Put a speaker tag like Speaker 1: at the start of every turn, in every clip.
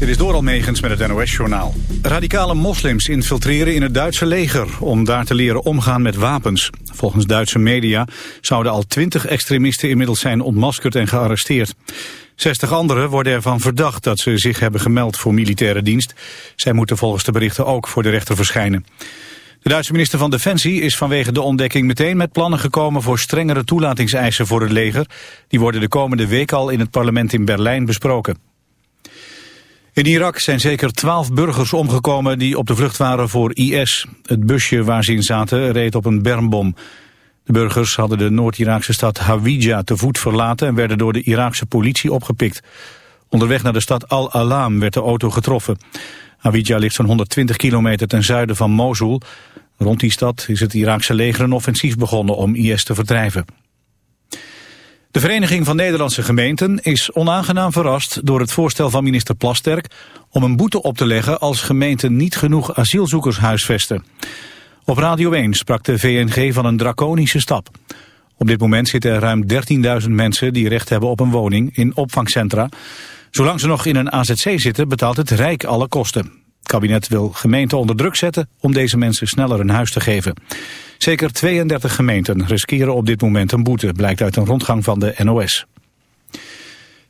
Speaker 1: Dit is door Almegens met het NOS-journaal. Radicale moslims infiltreren in het Duitse leger... om daar te leren omgaan met wapens. Volgens Duitse media zouden al twintig extremisten inmiddels zijn ontmaskerd en gearresteerd. 60 anderen worden ervan verdacht dat ze zich hebben gemeld voor militaire dienst. Zij moeten volgens de berichten ook voor de rechter verschijnen. De Duitse minister van Defensie is vanwege de ontdekking meteen met plannen gekomen voor strengere toelatingseisen voor het leger. Die worden de komende week al in het parlement in Berlijn besproken. In Irak zijn zeker twaalf burgers omgekomen die op de vlucht waren voor IS. Het busje waar ze in zaten reed op een bermbom. De burgers hadden de Noord-Iraakse stad Hawija te voet verlaten... en werden door de Iraakse politie opgepikt. Onderweg naar de stad Al-Alam werd de auto getroffen. Hawija ligt zo'n 120 kilometer ten zuiden van Mosul. Rond die stad is het Iraakse leger een offensief begonnen om IS te verdrijven. De Vereniging van Nederlandse Gemeenten is onaangenaam verrast door het voorstel van minister Plasterk om een boete op te leggen als gemeenten niet genoeg asielzoekers huisvesten. Op Radio 1 sprak de VNG van een draconische stap. Op dit moment zitten er ruim 13.000 mensen die recht hebben op een woning in opvangcentra. Zolang ze nog in een AZC zitten betaalt het Rijk alle kosten. Het kabinet wil gemeenten onder druk zetten om deze mensen sneller een huis te geven. Zeker 32 gemeenten riskeren op dit moment een boete, blijkt uit een rondgang van de NOS.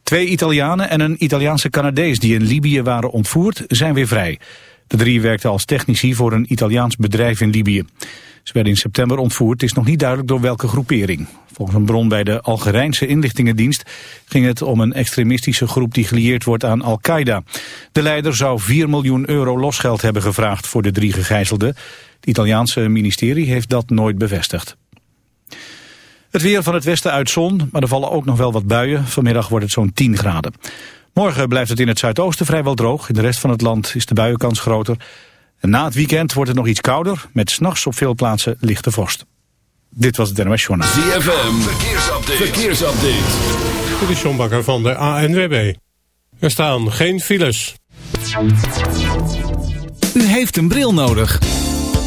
Speaker 1: Twee Italianen en een Italiaanse Canadees die in Libië waren ontvoerd zijn weer vrij. De drie werkten als technici voor een Italiaans bedrijf in Libië. Ze werden in september ontvoerd, het is nog niet duidelijk door welke groepering. Volgens een bron bij de Algerijnse inlichtingendienst ging het om een extremistische groep die gelieerd wordt aan Al-Qaeda. De leider zou 4 miljoen euro losgeld hebben gevraagd voor de drie gegijzelden. Het Italiaanse ministerie heeft dat nooit bevestigd. Het weer van het westen uit zon, maar er vallen ook nog wel wat buien. Vanmiddag wordt het zo'n 10 graden. Morgen blijft het in het zuidoosten vrijwel droog. In de rest van het land is de buienkans groter. En na het weekend wordt het nog iets kouder, met s'nachts op veel plaatsen lichte vorst. Dit was het NOS Journaal.
Speaker 2: ZFM, verkeersupdate. verkeersupdate.
Speaker 3: Dit is John Bakker van de ANWB. Er staan geen files.
Speaker 4: U heeft een bril nodig.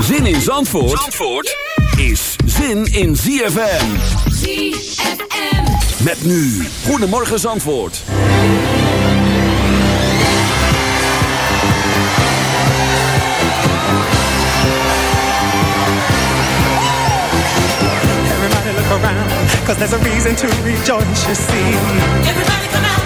Speaker 2: Zin in Zandvoort, Zandvoort is zin in ZFM.
Speaker 5: ZFM.
Speaker 2: Met nu, Goedemorgen Zandvoort.
Speaker 6: Everybody look around, cause there's a reason to rejoice, you see.
Speaker 5: Everybody come out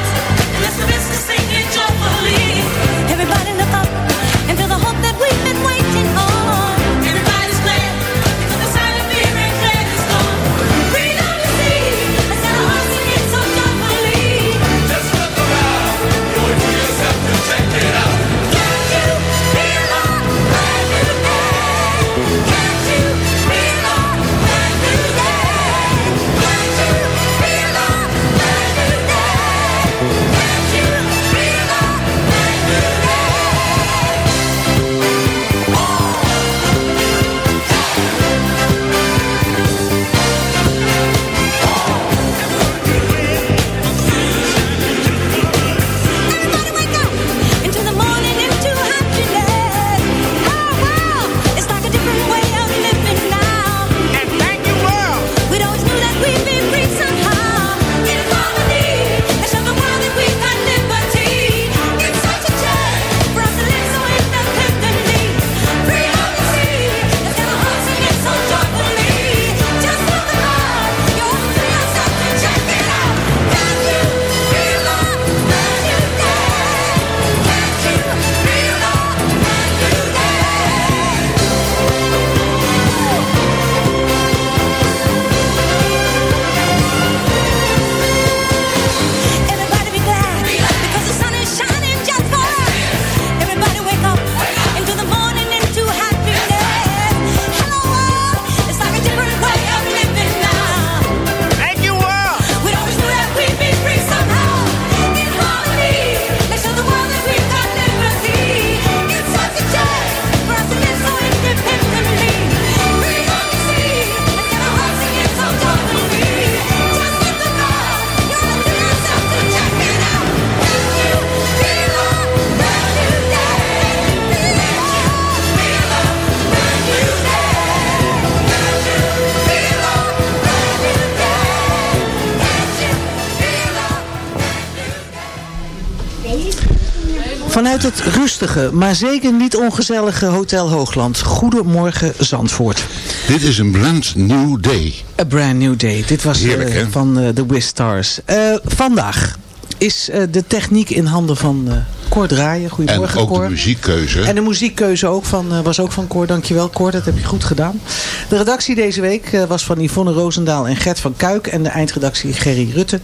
Speaker 7: Het rustige, maar zeker niet ongezellige Hotel Hoogland. Goedemorgen Zandvoort.
Speaker 8: Dit is een brand new day.
Speaker 7: A brand new day. Dit was
Speaker 8: Heerlijk,
Speaker 7: eh, van eh, de Wiz Stars. Eh, vandaag is eh, de techniek in handen van eh Cor Draaien.
Speaker 8: En
Speaker 7: Goedemorgen
Speaker 8: ook
Speaker 7: Cor.
Speaker 8: de muziekkeuze.
Speaker 7: En de muziekkeuze ook van, eh, was ook van Cor. Dankjewel Cor, dat heb je goed gedaan. De redactie deze week eh, was van Yvonne Roosendaal en Gert van Kuik. En de eindredactie Gerry Rutte.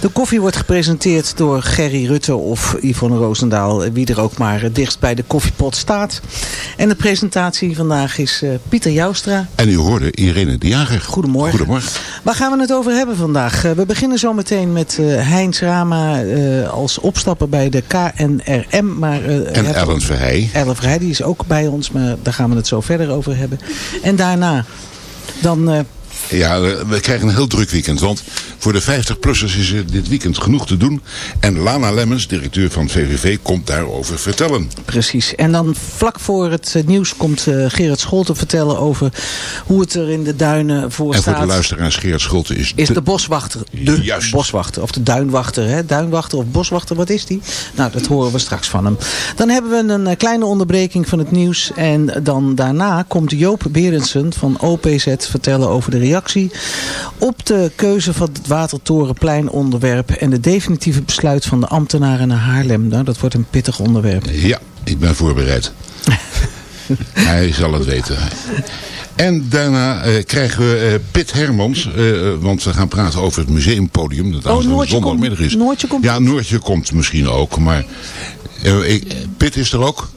Speaker 7: De koffie wordt gepresenteerd door Gerry Rutte of Yvonne Roosendaal. eh, Wie er ook maar het dichtst bij de koffiepot staat. En de presentatie vandaag is eh, Pieter Joustra.
Speaker 8: En u hoorde Irene de Jager.
Speaker 7: Goedemorgen.
Speaker 8: Goedemorgen.
Speaker 7: Waar gaan we het over hebben vandaag? Eh, we beginnen zo meteen met eh, Heinz Rama eh, als opstapper bij de KNRM. Maar, eh,
Speaker 8: En Ellen Verheij.
Speaker 7: Ellen Verheij, die is ook bij ons, maar daar gaan we het zo verder over hebben. En daarna, dan...
Speaker 8: Ja, we krijgen een heel druk weekend. Want voor de 50-plussers is er dit weekend genoeg te doen. En Lana Lemmens, directeur van VVV, komt daarover vertellen.
Speaker 7: Precies. En dan vlak voor het eh, nieuws komt eh, Gerard Scholte vertellen over hoe het er in de duinen voor
Speaker 8: En voor
Speaker 7: staat.
Speaker 8: de luisteraars, Gerard Schulte is,
Speaker 7: Is de boswachter. De
Speaker 8: Juist.
Speaker 7: boswachter. Of de duinwachter. Hè? Duinwachter of boswachter, wat is die? Nou, dat horen we straks van hem. Dan hebben we een eh, kleine onderbreking van het nieuws. En dan daarna komt Joop Berendsen van OPZ vertellen over de reactie op de keuze van het Watertorenplein onderwerp. En de definitieve besluit van de ambtenaren naar Haarlem. Nou, dat wordt een pittig onderwerp.
Speaker 8: Ja, ik ben voorbereid. Hij zal het weten. En daarna eh, krijgen we eh, Pit Hermans, eh, want we gaan praten over het museumpodium. Dat
Speaker 7: Oh, Noortje
Speaker 8: zondagmiddag
Speaker 7: komt-
Speaker 8: is.
Speaker 7: Noortje komt-
Speaker 8: Ja, Noortje komt misschien ook, maar eh, ik, Pit is er ook?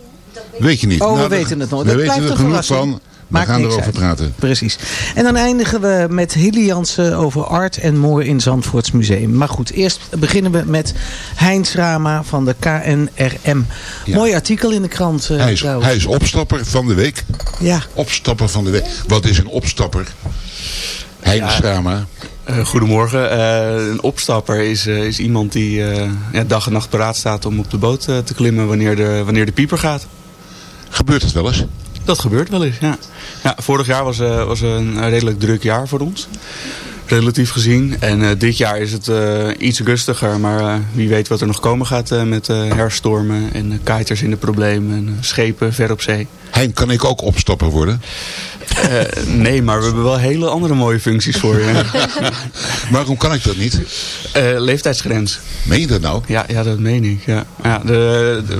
Speaker 8: Weet je niet.
Speaker 7: Oh, we
Speaker 8: Nou,
Speaker 7: weten het nog.
Speaker 8: We
Speaker 7: Dat
Speaker 8: weten er genoeg
Speaker 7: verrassing.
Speaker 8: We gaan
Speaker 7: niks
Speaker 8: erover
Speaker 7: uit.
Speaker 8: praten.
Speaker 7: Precies. En dan eindigen we met Hilly Jansen over art en more in Zandvoorts Museum. Maar goed, eerst beginnen we met Heinz Rama van de KNRM.
Speaker 8: Ja.
Speaker 7: Mooi artikel in de krant eh,
Speaker 8: Hij is,
Speaker 7: trouwens.
Speaker 8: hij is opstapper van de week.
Speaker 7: Ja.
Speaker 8: Opstapper van de week. Wat is een opstapper? Heinz
Speaker 9: Ja.
Speaker 8: Rama.
Speaker 9: Eh, goedemorgen. Eh, een opstapper is, is iemand die eh, ja, dag en nacht paraat staat om op de boot te klimmen wanneer de, wanneer de pieper gaat.
Speaker 8: Gebeurt het wel eens?
Speaker 9: Dat gebeurt wel eens, ja. ja vorig jaar was, eh, was een redelijk druk jaar voor ons. Relatief gezien. En eh, dit jaar is het eh, iets rustiger. Maar eh, wie weet wat er nog komen gaat eh, met eh herstormen en uh, kiters in de problemen. En uh, schepen ver op zee.
Speaker 8: Hein, kan ik ook opstapper worden?
Speaker 9: Uh, nee, maar we hebben wel hele andere mooie functies voor je.
Speaker 8: Waarom kan ik dat niet?
Speaker 9: Uh, leeftijdsgrens.
Speaker 8: Meen je dat nou?
Speaker 9: Ja, ja dat meen ik. Ja. Ja, de, de,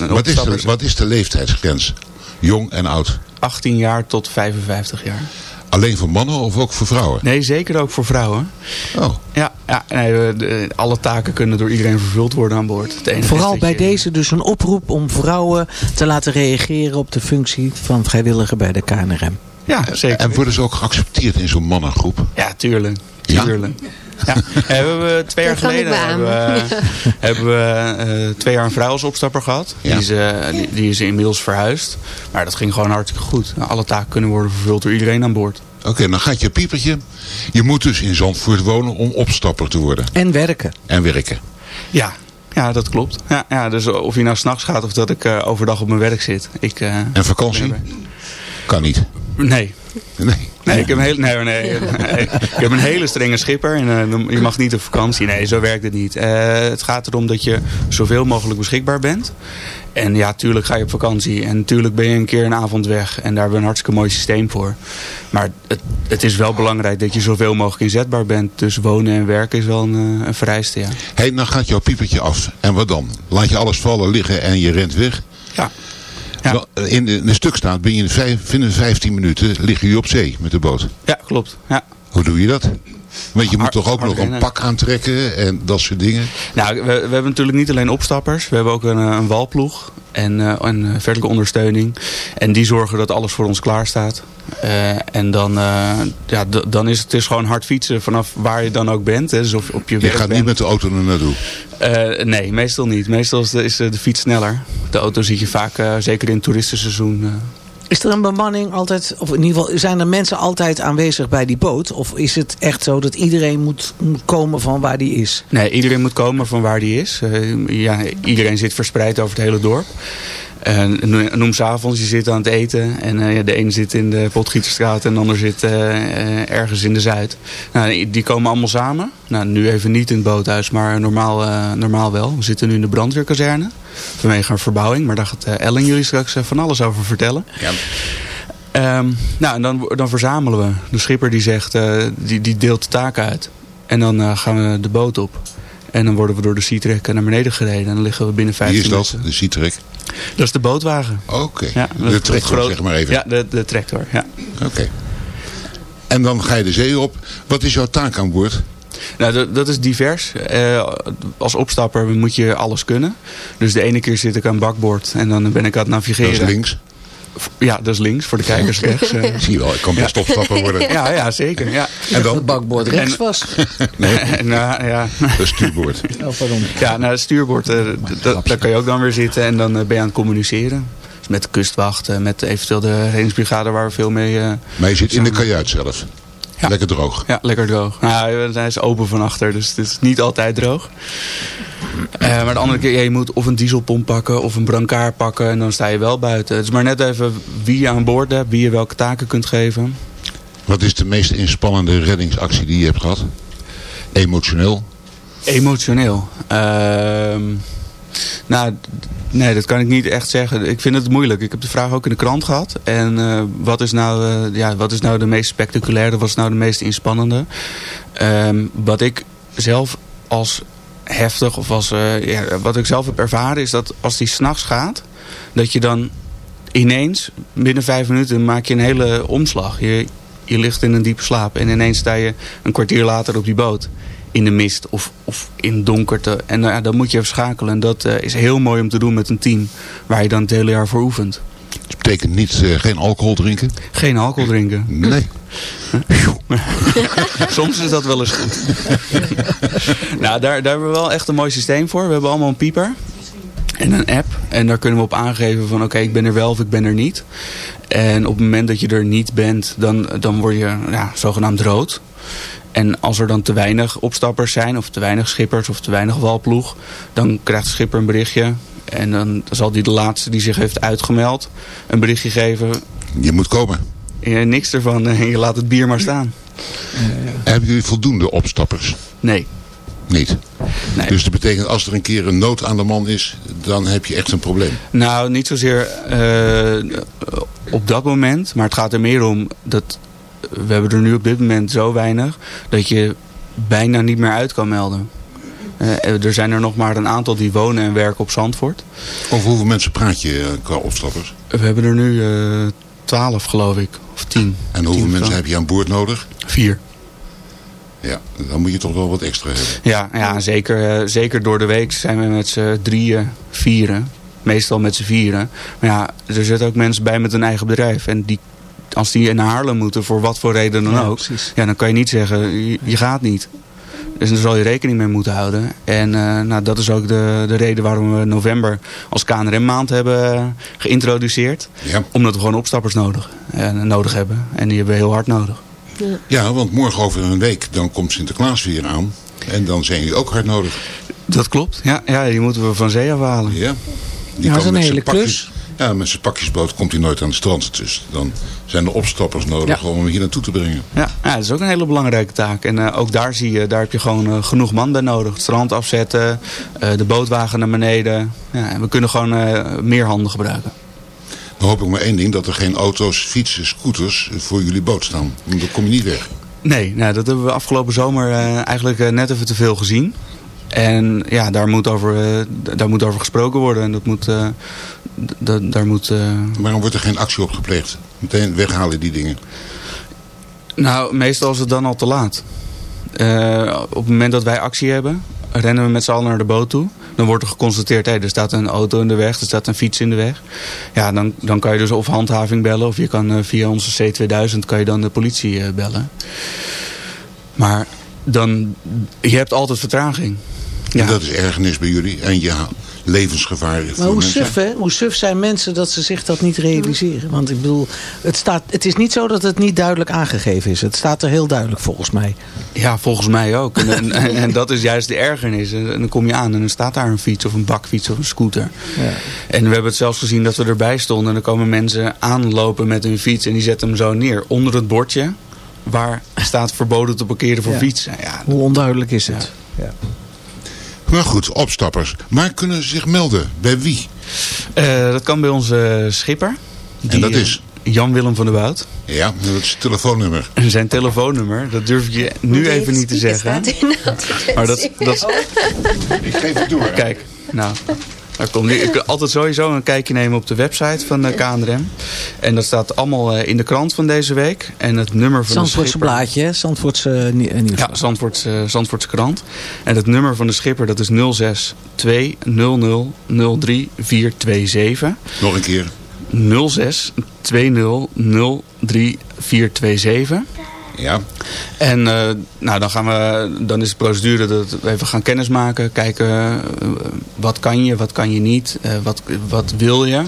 Speaker 9: uh,
Speaker 8: wat, is de, wat is de leeftijdsgrens? Jong en oud?
Speaker 9: 18 jaar tot 55 jaar.
Speaker 8: Alleen voor mannen of ook voor vrouwen?
Speaker 9: Nee, zeker ook voor vrouwen.
Speaker 8: Oh.
Speaker 9: Ja, ja nee, de, alle taken kunnen door iedereen vervuld worden aan boord. Het enige
Speaker 7: Vooral bij
Speaker 9: je...
Speaker 7: deze dus een oproep om vrouwen te laten reageren op de functie van vrijwilliger bij de KNRM.
Speaker 9: Ja, zeker.
Speaker 8: En worden ze ook geaccepteerd in zo'n mannengroep?
Speaker 9: Ja, tuurlijk.
Speaker 8: Ja?
Speaker 9: tuurlijk. Ja, hebben we twee jaar geleden hebben we, hebben we uh, twee jaar een vrouw als opstapper gehad. Ja. Die, is, uh, die, die, is inmiddels verhuisd. Maar dat ging gewoon hartstikke goed. Alle taken kunnen worden vervuld door iedereen aan boord.
Speaker 8: Oké, okay, dan gaat je piepertje. Je moet dus in Zandvoort wonen om opstapper te worden.
Speaker 7: En werken.
Speaker 8: En werken.
Speaker 9: Ja, ja, dat klopt. Ja, ja, dus of je nou s'nachts gaat of dat ik uh, overdag op mijn werk zit. Ik, uh,
Speaker 8: en vakantie? Kan niet.
Speaker 9: Nee.
Speaker 8: Nee.
Speaker 9: Nee, ik heb een hele, nee, nee, nee, ik heb een hele strenge schipper en uh, je mag niet op vakantie. Nee, zo werkt het niet. Uh, het gaat erom dat je zoveel mogelijk beschikbaar bent. En ja, tuurlijk ga je op vakantie. En tuurlijk ben je een keer een avond weg. En daar hebben we een hartstikke mooi systeem voor. Maar het, het is wel belangrijk dat je zoveel mogelijk inzetbaar bent. Dus wonen en werken is wel een, een vereiste, ja.
Speaker 8: Hé, hey, dan gaat jouw piepertje af. En wat dan? Laat je alles vallen liggen en je rent weg?
Speaker 9: Ja. Ja.
Speaker 8: In de, in de stuk staat, ben je in vijf, binnen 15 minuten lig je op zee met de boot.
Speaker 9: Ja, klopt. Ja.
Speaker 8: Hoe doe je dat? Want je moet toch ook nog een pak aantrekken en dat soort dingen?
Speaker 9: Nou, we, we hebben natuurlijk niet alleen opstappers. We hebben ook een, een walploeg en uh, een verderlijke ondersteuning. En die zorgen dat alles voor ons klaar staat. Uh, en dan, uh, ja, dan is het is gewoon hard fietsen vanaf waar je dan ook bent. Hè. Dus of op je,
Speaker 8: je gaat
Speaker 9: bent.
Speaker 8: niet met de auto er naartoe?
Speaker 9: Nee, meestal niet. Meestal is de, is de fiets sneller. De auto zie je vaak, zeker in het toeristenseizoen...
Speaker 7: Is er een bemanning altijd, of in ieder geval zijn er mensen altijd aanwezig bij die boot? Of is het echt zo dat iedereen moet, komen van waar die is?
Speaker 9: Nee, iedereen moet komen van waar die is. Uh, ja, iedereen zit verspreid over het hele dorp. Uh, noem s'avonds, je zit aan het eten en uh, de een zit in de Potgieterstraat en de ander zit ergens in de Zuid. Nou, die komen allemaal samen. Nou, nu even niet in het boothuis, maar normaal, normaal wel. We zitten nu in de brandweerkazerne. Vanwege een verbouwing. Maar daar gaat eh, Ellen jullie straks eh, van alles over vertellen.
Speaker 8: Ja.
Speaker 9: Ehm, nou, en dan, dan verzamelen we. De schipper die zegt, eh, die, die deelt de taken uit. En dan gaan we de boot op. En dan worden we door de Seatrek naar beneden gereden. En dan liggen we binnen
Speaker 8: Wie
Speaker 9: 15
Speaker 8: is dat?
Speaker 9: minuten.
Speaker 8: De Citrek?
Speaker 9: Dat is de bootwagen.
Speaker 8: Oké.
Speaker 9: Ja,
Speaker 8: de tractor,
Speaker 9: groot-
Speaker 8: zeg maar even.
Speaker 9: Ja, de, de tractor. Ja.
Speaker 8: Oké. En dan ga je de zee op. Wat is jouw taak aan boord?
Speaker 9: Nou, dat, dat is divers. Eh, als opstapper moet je alles kunnen. Dus de ene keer zit ik aan bakboord en dan ben ik aan het navigeren.
Speaker 8: Dat is links.
Speaker 9: Ja, dat is links, voor de kijkers rechts. eh.
Speaker 8: Zie je wel, ik kan best
Speaker 9: Ja.
Speaker 8: opstapper worden.
Speaker 9: Ja, ja zeker. Ja.
Speaker 8: En dan?
Speaker 7: Het bakboord rechts
Speaker 9: En-
Speaker 7: was.
Speaker 8: Nee,
Speaker 9: En, nou, ja.
Speaker 8: dat is stuurboord.
Speaker 7: Oh, pardon.
Speaker 9: ja, nou, het stuurboord, eh, d- daar kan je ook dan weer zitten en dan ben je aan het communiceren. Dus met de kustwacht, met eventueel de reddingsbrigade waar we veel mee... eh,
Speaker 8: Maar je zit in de kajuit zelf.
Speaker 9: Ja.
Speaker 8: Lekker droog.
Speaker 9: Ja, lekker droog. Nou, hij is open van achter, dus het is niet altijd droog. Eh, maar de andere keer, ja, je moet of een dieselpomp pakken of een brancard pakken en dan sta je wel buiten. Het is maar net even wie je aan boord hebt, wie je welke taken kunt geven.
Speaker 8: Wat is de meest inspannende reddingsactie die je hebt gehad? Emotioneel?
Speaker 9: Emotioneel. Ehm, nou, nee, dat kan ik niet echt zeggen. Ik vind het moeilijk. Ik heb de vraag ook in de krant gehad. En eh, wat, is nou, eh, ja, wat is nou de meest spectaculaire? Wat is nou de meest inspannende? Ehm, wat ik zelf als heftig of als, eh, ja, wat ik zelf heb ervaren is dat als die s'nachts gaat, dat je dan ineens binnen vijf minuten maak je een hele omslag. Je ligt in een diepe slaap en ineens sta je een kwartier later op die boot in de mist of, of in donkerte. En nou ja, dan moet je even schakelen. En dat eh, is heel mooi om te doen met een team waar je dan het hele jaar voor oefent.
Speaker 8: Dat betekent niet eh, geen alcohol drinken?
Speaker 9: Geen alcohol drinken.
Speaker 8: Nee.
Speaker 9: Soms is dat wel eens goed. nou, daar, daar hebben we wel echt een mooi systeem voor. We hebben allemaal een pieper. En een app. En daar kunnen we op aangeven van oké, ik ben er wel of ik ben er niet. En op het moment dat je er niet bent, dan, dan word je ja, zogenaamd rood. En als er dan te weinig opstappers zijn, of te weinig schippers, of te weinig walploeg, dan krijgt de schipper een berichtje. En dan zal die de laatste die zich heeft uitgemeld een berichtje geven.
Speaker 8: Je moet komen.
Speaker 9: Eh, niks ervan en je laat het bier maar staan.
Speaker 8: Hebben jullie voldoende opstappers?
Speaker 9: Nee.
Speaker 8: Niet.
Speaker 9: Nee.
Speaker 8: Dus dat betekent als er een keer een nood aan de man is, dan heb je echt een probleem.
Speaker 9: Nou, niet zozeer eh, op dat moment. Maar het gaat er meer om dat we hebben er nu op dit moment zo weinig dat je bijna niet meer uit kan melden. Eh, er zijn er nog maar een aantal die wonen en werken op Zandvoort.
Speaker 8: Over hoeveel mensen praat je eh, qua opstappers?
Speaker 9: We hebben er nu twaalf geloof ik. Of tien.
Speaker 8: En hoeveel
Speaker 9: Tien,
Speaker 8: mensen heb je aan boord nodig?
Speaker 9: Vier.
Speaker 8: Ja, dan moet je toch wel wat extra hebben.
Speaker 9: Ja, ja zeker, eh, zeker door de week zijn we met z'n drieën, vieren. Meestal met z'n vieren. Maar ja, er zitten ook mensen bij met een eigen bedrijf. En die, als die naar Haarlem moeten, voor wat voor reden dan
Speaker 7: Ja,
Speaker 9: ook.
Speaker 7: precies.
Speaker 9: Ja, dan kan je niet zeggen, je, je gaat niet. Dus daar zal je rekening mee moeten houden. En eh, nou, dat is ook de, de reden waarom we november als KNRM-maand hebben eh, geïntroduceerd.
Speaker 8: Ja.
Speaker 9: Omdat we gewoon opstappers nodig, eh, nodig hebben. En die hebben we heel hard nodig.
Speaker 8: Ja, want morgen over een week, dan komt Sinterklaas weer aan. En dan zijn jullie ook hard nodig.
Speaker 9: Dat klopt. Ja, ja die moeten we van zee afhalen.
Speaker 8: Ja. Die
Speaker 7: Ja, dat is een
Speaker 8: met
Speaker 7: hele klus.
Speaker 8: Ja, met zijn pakjesboot komt hij nooit aan het strand. Dus dan zijn er opstappers nodig om hem hier naartoe te brengen.
Speaker 9: Ja, ja, dat is ook een hele belangrijke taak. En eh, ook daar zie je, daar heb je gewoon eh, genoeg man bij nodig. Het strand afzetten, eh, de bootwagen naar beneden. Ja, en we kunnen gewoon eh, meer handen gebruiken.
Speaker 8: Dan hoop ik maar één ding, dat er geen auto's, fietsen, scooters voor jullie boot staan. Want dan kom je niet weg.
Speaker 9: Nee, nou, dat hebben we afgelopen zomer eh, eigenlijk eh, net even te veel gezien. En ja, daar moet over, eh, daar moet over gesproken worden. En dat moet, daar moet...
Speaker 8: Waarom wordt er geen actie op gepleegd? Meteen weghalen die dingen.
Speaker 9: Nou, meestal is het dan al te laat. Op het moment dat wij actie hebben, rennen we met z'n allen naar de boot toe. Dan wordt er geconstateerd, hé, er staat een auto in de weg, er staat een fiets in de weg. Ja, dan, dan kan je dus of handhaving bellen of je kan eh, via onze C2000 kan je dan de politie eh, bellen. Maar dan, je hebt altijd vertraging.
Speaker 8: En dat is ergernis bij jullie. En ja, levensgevaar voor
Speaker 7: Maar hoe
Speaker 8: mensen.
Speaker 7: suf, hè? Hoe suf zijn mensen dat ze zich dat niet realiseren? Want ik bedoel, het, staat, het is niet zo dat het niet duidelijk aangegeven is. Het staat er heel duidelijk volgens mij.
Speaker 9: Ja, volgens mij ook. En, en, en- en dat is juist de ergernis. En dan kom je aan en dan staat daar een fiets of een bakfiets of een scooter.
Speaker 7: Ja.
Speaker 9: En we hebben het zelfs gezien dat we erbij stonden. En dan komen mensen aanlopen met hun fiets en die zetten hem zo neer. Onder het bordje waar staat verboden te parkeren voor
Speaker 7: Ja.
Speaker 9: fietsen. Ja,
Speaker 7: Hoe onduidelijk is het? Ja.
Speaker 8: Maar goed, opstappers. Waar kunnen ze zich melden? Bij wie?
Speaker 9: Eh, dat kan bij onze schipper.
Speaker 8: En dat
Speaker 9: eh,
Speaker 8: is?
Speaker 9: Jan-Willem van der Woud.
Speaker 8: Ja, dat is het telefoonnummer.
Speaker 9: En zijn telefoonnummer, dat durf ik je nu even niet te zeggen. Maar dat, dat,
Speaker 8: Ik geef het door.
Speaker 9: Kijk, nou, komt nu. Ik kan altijd sowieso een kijkje nemen op de website van de KNRM. En dat staat allemaal eh, in de krant van deze week. En het nummer van de
Speaker 7: Zandvoortse
Speaker 9: schipper...
Speaker 7: blaadje, hè? Zandvoortse eh, nie- eh, nieuws.
Speaker 9: Ja, Zandvoortse, eh, Zandvoortse krant. En het nummer van de schipper dat is 06 200 03 427.
Speaker 8: Nog een keer.
Speaker 9: 06 20 03 427.
Speaker 8: Ja.
Speaker 9: En eh, nou, dan, gaan we, dan is de procedure dat we even gaan kennismaken. Kijken eh, wat kan je, wat kan je niet. eh, wat, wat wil je.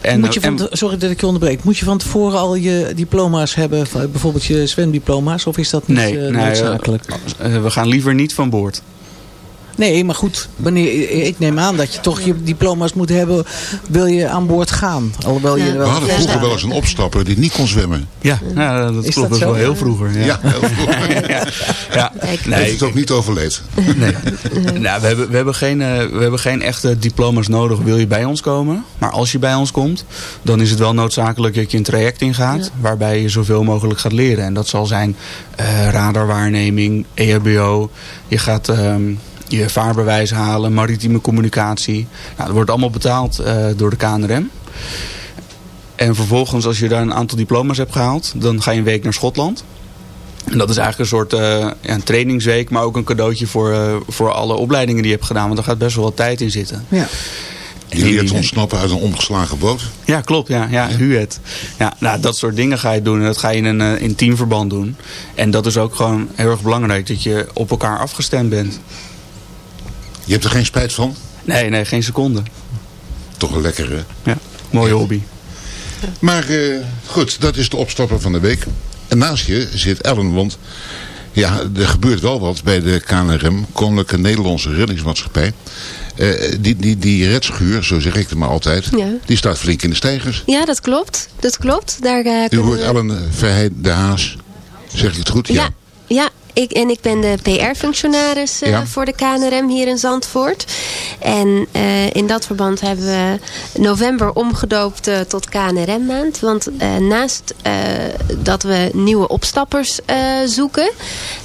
Speaker 9: En,
Speaker 7: moet je van
Speaker 9: en-
Speaker 7: sorry dat ik je onderbreek. Moet je van tevoren al je diploma's hebben? Bijvoorbeeld je zwemdiploma's? Of is dat niet
Speaker 9: nee, nee,
Speaker 7: noodzakelijk?
Speaker 9: eh, we gaan liever niet van boord.
Speaker 7: Nee, maar goed. Wanneer, ik neem aan dat je toch je diploma's moet hebben. Wil je aan boord gaan? Alhoewel je
Speaker 8: We
Speaker 7: wel
Speaker 8: hadden vroeger wel eens een opstapper die niet kon zwemmen.
Speaker 9: Ja, nou, dat klopt.
Speaker 7: dat
Speaker 9: Dat is wel heel vroeger. Ja,
Speaker 8: Ja, heel vroeger.
Speaker 9: ja. ja.
Speaker 8: Heeft
Speaker 9: Nee,
Speaker 8: het ook niet overleed.
Speaker 9: Nee. nou, we, hebben, we, hebben geen, eh, we hebben geen echte diploma's nodig. Wil je bij ons komen? Maar als je bij ons komt, dan is het wel noodzakelijk dat je een traject ingaat. Waarbij je zoveel mogelijk gaat leren. En dat zal zijn eh, radarwaarneming, EHBO. Je gaat ehm, je vaarbewijs halen, maritieme communicatie. Nou, dat wordt allemaal betaald eh, door de KNRM. En vervolgens, als je daar een aantal diploma's hebt gehaald, dan ga je een week naar Schotland. En dat is eigenlijk een soort eh, ja, een trainingsweek, maar ook een cadeautje voor, eh, voor alle opleidingen die je hebt gedaan. Want daar gaat best wel wat tijd in zitten.
Speaker 7: Ja.
Speaker 8: Je leert ontsnappen uit een omgeslagen boot.
Speaker 9: Ja, klopt. Ja, ja, Huet. Ja, nou, dat soort dingen ga je doen. En dat ga je in een in teamverband doen. En dat is ook gewoon heel erg belangrijk. Dat je op elkaar afgestemd bent.
Speaker 8: Je hebt er geen spijt van?
Speaker 9: Nee, nee, geen seconde.
Speaker 8: Toch een lekkere.
Speaker 9: Ja, mooie hobby.
Speaker 8: Maar eh, goed, dat is de opstapper van de week. En naast je zit Ellen, want ja, er gebeurt wel wat bij de KNRM, Koninklijke Nederlandse Reddingsmaatschappij. Eh, die, die, die redschuur, zo zeg ik het maar altijd,
Speaker 10: Ja.
Speaker 8: die staat flink in de stijgers.
Speaker 10: Ja, dat klopt. Dat klopt. Daar, eh,
Speaker 8: U hoort
Speaker 10: we-
Speaker 8: Ellen Verheij de Haas. Zeg ik het goed?
Speaker 10: Ja, ja ik, en ik ben de PR-functionaris eh,
Speaker 8: Ja.
Speaker 10: voor de KNRM hier in Zandvoort. En eh, in dat verband hebben we november omgedoopt eh, tot KNRM-maand. Want naast dat we nieuwe opstappers zoeken...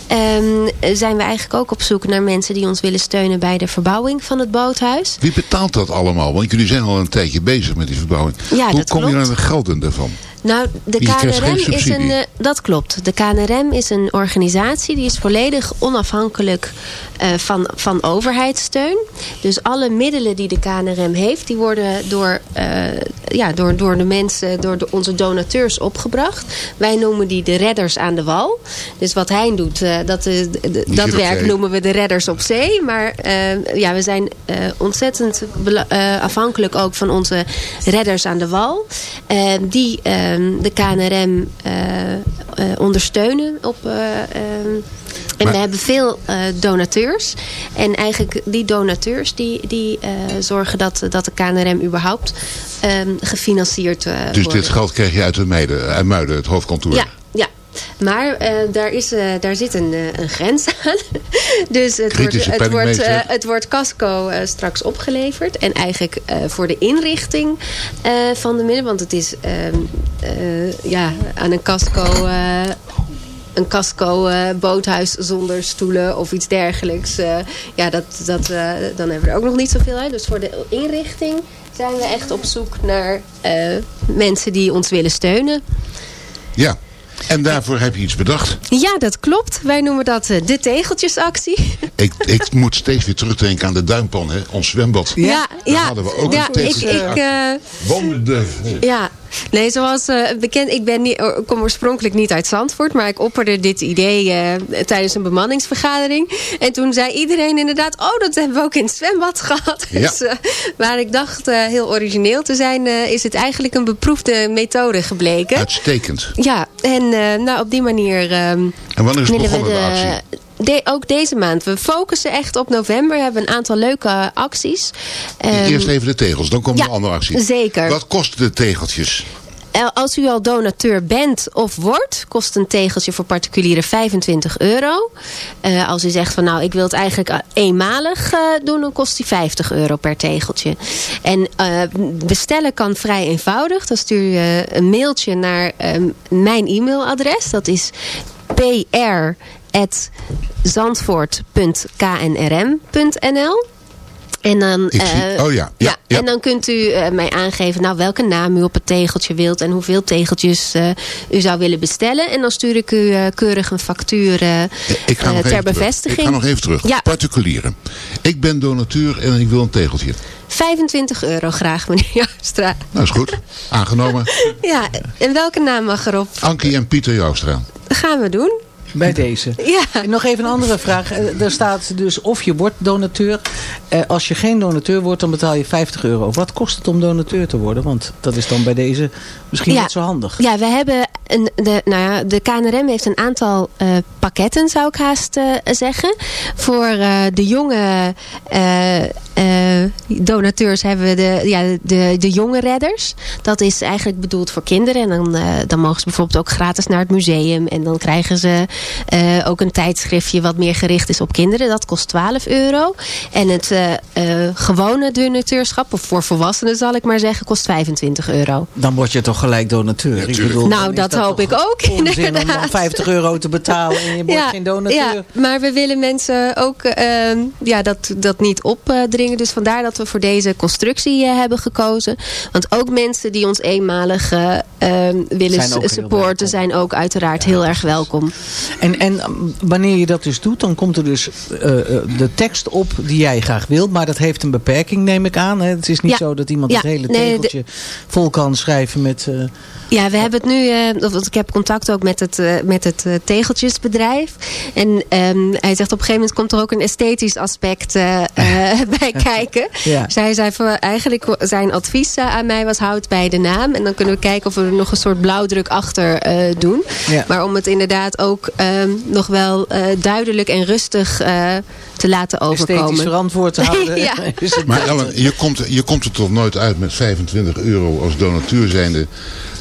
Speaker 10: ehm, zijn we eigenlijk ook op zoek naar mensen die ons willen steunen bij de verbouwing van het boothuis.
Speaker 8: Wie betaalt dat allemaal? Want jullie zijn al een tijdje bezig met die verbouwing.
Speaker 10: Ja,
Speaker 8: Hoe
Speaker 10: dat
Speaker 8: kom je aan de gelden daarvan?
Speaker 10: Nou, de KNRM is een. eh, dat klopt. De KNRM is een organisatie die is volledig onafhankelijk eh, van, van overheidssteun. Dus alle middelen die de KNRM heeft, die worden door, eh, ja, door, door de mensen, door de, onze donateurs opgebracht. Wij noemen die de redders aan de wal. Dus wat hij doet, dat, dat werk noemen we de redders op zee. Maar ja, we zijn ontzettend afhankelijk ook van onze redders aan de wal. die eh, de KNRM eh, eh, ondersteunen. Op, eh, ehm, en
Speaker 11: Maar-
Speaker 10: we hebben veel eh, donateurs. En eigenlijk die donateurs die, die zorgen dat, dat de KNRM überhaupt ehm, gefinancierd
Speaker 8: Dus
Speaker 10: wordt.
Speaker 8: dit geld krijg je uit, de Meiden, uit Muiden, het hoofdkantoor.
Speaker 10: Ja. Maar eh, daar, is, eh, daar zit een, eh, een grens aan. dus het wordt, het, wordt, het wordt casco straks opgeleverd. En eigenlijk voor de inrichting van de midden. Want het is ehm, eh, ja, aan een casco... een casco boothuis zonder stoelen of iets dergelijks. ja, dat, dat, dan hebben we er ook nog niet zoveel uit. Dus voor de inrichting zijn we echt op zoek naar mensen die ons willen steunen.
Speaker 8: Ja. En daarvoor heb je iets bedacht.
Speaker 10: Ja, dat klopt. Wij noemen dat eh, de tegeltjesactie.
Speaker 8: Ik, ik moet steeds weer terugdenken aan de duimpan, hè? ons zwembad.
Speaker 10: Ja,
Speaker 8: Daar
Speaker 10: ja.
Speaker 8: hadden we ook
Speaker 10: ja,
Speaker 8: een
Speaker 10: ik,
Speaker 8: tegeltjesactie.
Speaker 10: ik, eh,
Speaker 8: Wondervol.
Speaker 10: ja, nee, zoals eh, bekend, ik ben niet, kom oorspronkelijk niet uit Zandvoort, maar ik opperde dit idee eh, tijdens een bemanningsvergadering. En toen zei iedereen inderdaad, oh, dat hebben we ook in het zwembad gehad.
Speaker 8: Ja.
Speaker 10: Dus, eh, waar ik dacht heel origineel te zijn, is het eigenlijk een beproefde methode gebleken.
Speaker 8: Uitstekend.
Speaker 10: Ja, en nou, op die manier... ehm,
Speaker 8: En wanneer is het begonnen, de actie?
Speaker 10: De- ook deze maand. We focussen echt op november. We hebben een aantal leuke acties. Ehm,
Speaker 8: Eerst even de tegels, dan komt
Speaker 10: ja,
Speaker 8: een andere actie.
Speaker 10: zeker.
Speaker 8: Wat kosten de tegeltjes?
Speaker 10: eh, als u al donateur bent of wordt, kost een tegeltje voor particulieren 25 euro. Eh, als u zegt van nou, ik wil het eigenlijk eh, eenmalig doen, dan kost die 50 euro per tegeltje. En bestellen kan vrij eenvoudig. Dan stuur je een mailtje naar ehm, mijn e-mailadres. Dat is pr.zandvoort.knrm.nl en dan,
Speaker 8: zie-
Speaker 10: eh,
Speaker 8: oh ja, ja, ja.
Speaker 10: En dan kunt u eh, mij aangeven nou, welke naam u op het tegeltje wilt. En hoeveel tegeltjes eh, u zou willen bestellen. En dan stuur ik u keurig een factuur
Speaker 8: Ik ga nog
Speaker 10: ter
Speaker 8: terug.
Speaker 10: bevestiging.
Speaker 8: Ik ga nog even terug.
Speaker 10: Ja,
Speaker 8: Particulieren. Ik ben donateur en ik wil een tegeltje.
Speaker 10: 25 euro graag, meneer Joustra.
Speaker 8: Nou, is goed. Aangenomen.
Speaker 10: Ja, en welke naam mag erop?
Speaker 8: Ankie en Pieter Joustra.
Speaker 10: Dat gaan we doen.
Speaker 7: Bij deze.
Speaker 10: Ja.
Speaker 7: Nog even een andere vraag. Eh, Er staat dus of je wordt donateur. Eh, Als je geen donateur wordt, dan betaal je 50 euro. Wat kost het om donateur te worden? Want dat is dan bij deze misschien
Speaker 10: Ja.
Speaker 7: niet zo handig.
Speaker 10: Ja, we hebben een, de, nou ja, de KNRM heeft een aantal eh, pakketten, zou ik haast eh, zeggen. Voor eh, de jonge donateurs hebben we de, ja, de, de jonge redders. Dat is eigenlijk bedoeld voor kinderen. En dan, dan mogen ze bijvoorbeeld ook gratis naar het museum. En dan krijgen ze ook een tijdschriftje wat meer gericht is op kinderen. Dat kost 12 euro. En het gewone donateurschap, of voor volwassenen zal ik maar zeggen, kost 25 euro.
Speaker 7: Dan word je toch gelijk donateur. ik bedoel,
Speaker 10: Nou, dat hoop ik ook,
Speaker 7: Onzin om dan
Speaker 10: inderdaad.
Speaker 7: 50 euro te betalen en je wordt geen donateur.
Speaker 10: Ja, maar we willen mensen ook eh, ja, dat, dat niet opdringen. Dus vandaar dat we voor deze constructie eh, hebben gekozen. Want ook mensen die ons eenmalig eh, eh, willen
Speaker 7: Zijn
Speaker 10: supporten... zijn ook uiteraard heel erg welkom.
Speaker 7: En, en wanneer je dat dus doet, dan komt er dus eh, de tekst op die jij graag wilt. Maar dat heeft een beperking, neem ik aan. Hè? Het is niet
Speaker 10: Ja.
Speaker 7: zo dat iemand
Speaker 10: Ja,
Speaker 7: het hele
Speaker 10: nee,
Speaker 7: tegeltje vol kan schrijven met... eh,
Speaker 10: Ja, we hebben het nu, eh, want ik heb contact ook met het, eh, met het eh, tegeltjesbedrijf. En ehm, hij zegt op een gegeven moment komt er ook een esthetisch aspect bij kijken.
Speaker 7: Ja.
Speaker 10: Zij zei van, eigenlijk zijn advies aan mij was houd bij de naam. En dan kunnen we kijken of we er nog een soort blauwdruk achter eh, doen.
Speaker 7: Ja.
Speaker 10: Maar om het inderdaad ook ehm, nog wel eh, duidelijk en rustig eh, te laten overkomen.
Speaker 7: esthetisch verantwoord te houden.
Speaker 10: Ja.
Speaker 8: Maar. Ellen, je komt, je komt er toch nooit uit met 25 euro als donateur zijnde.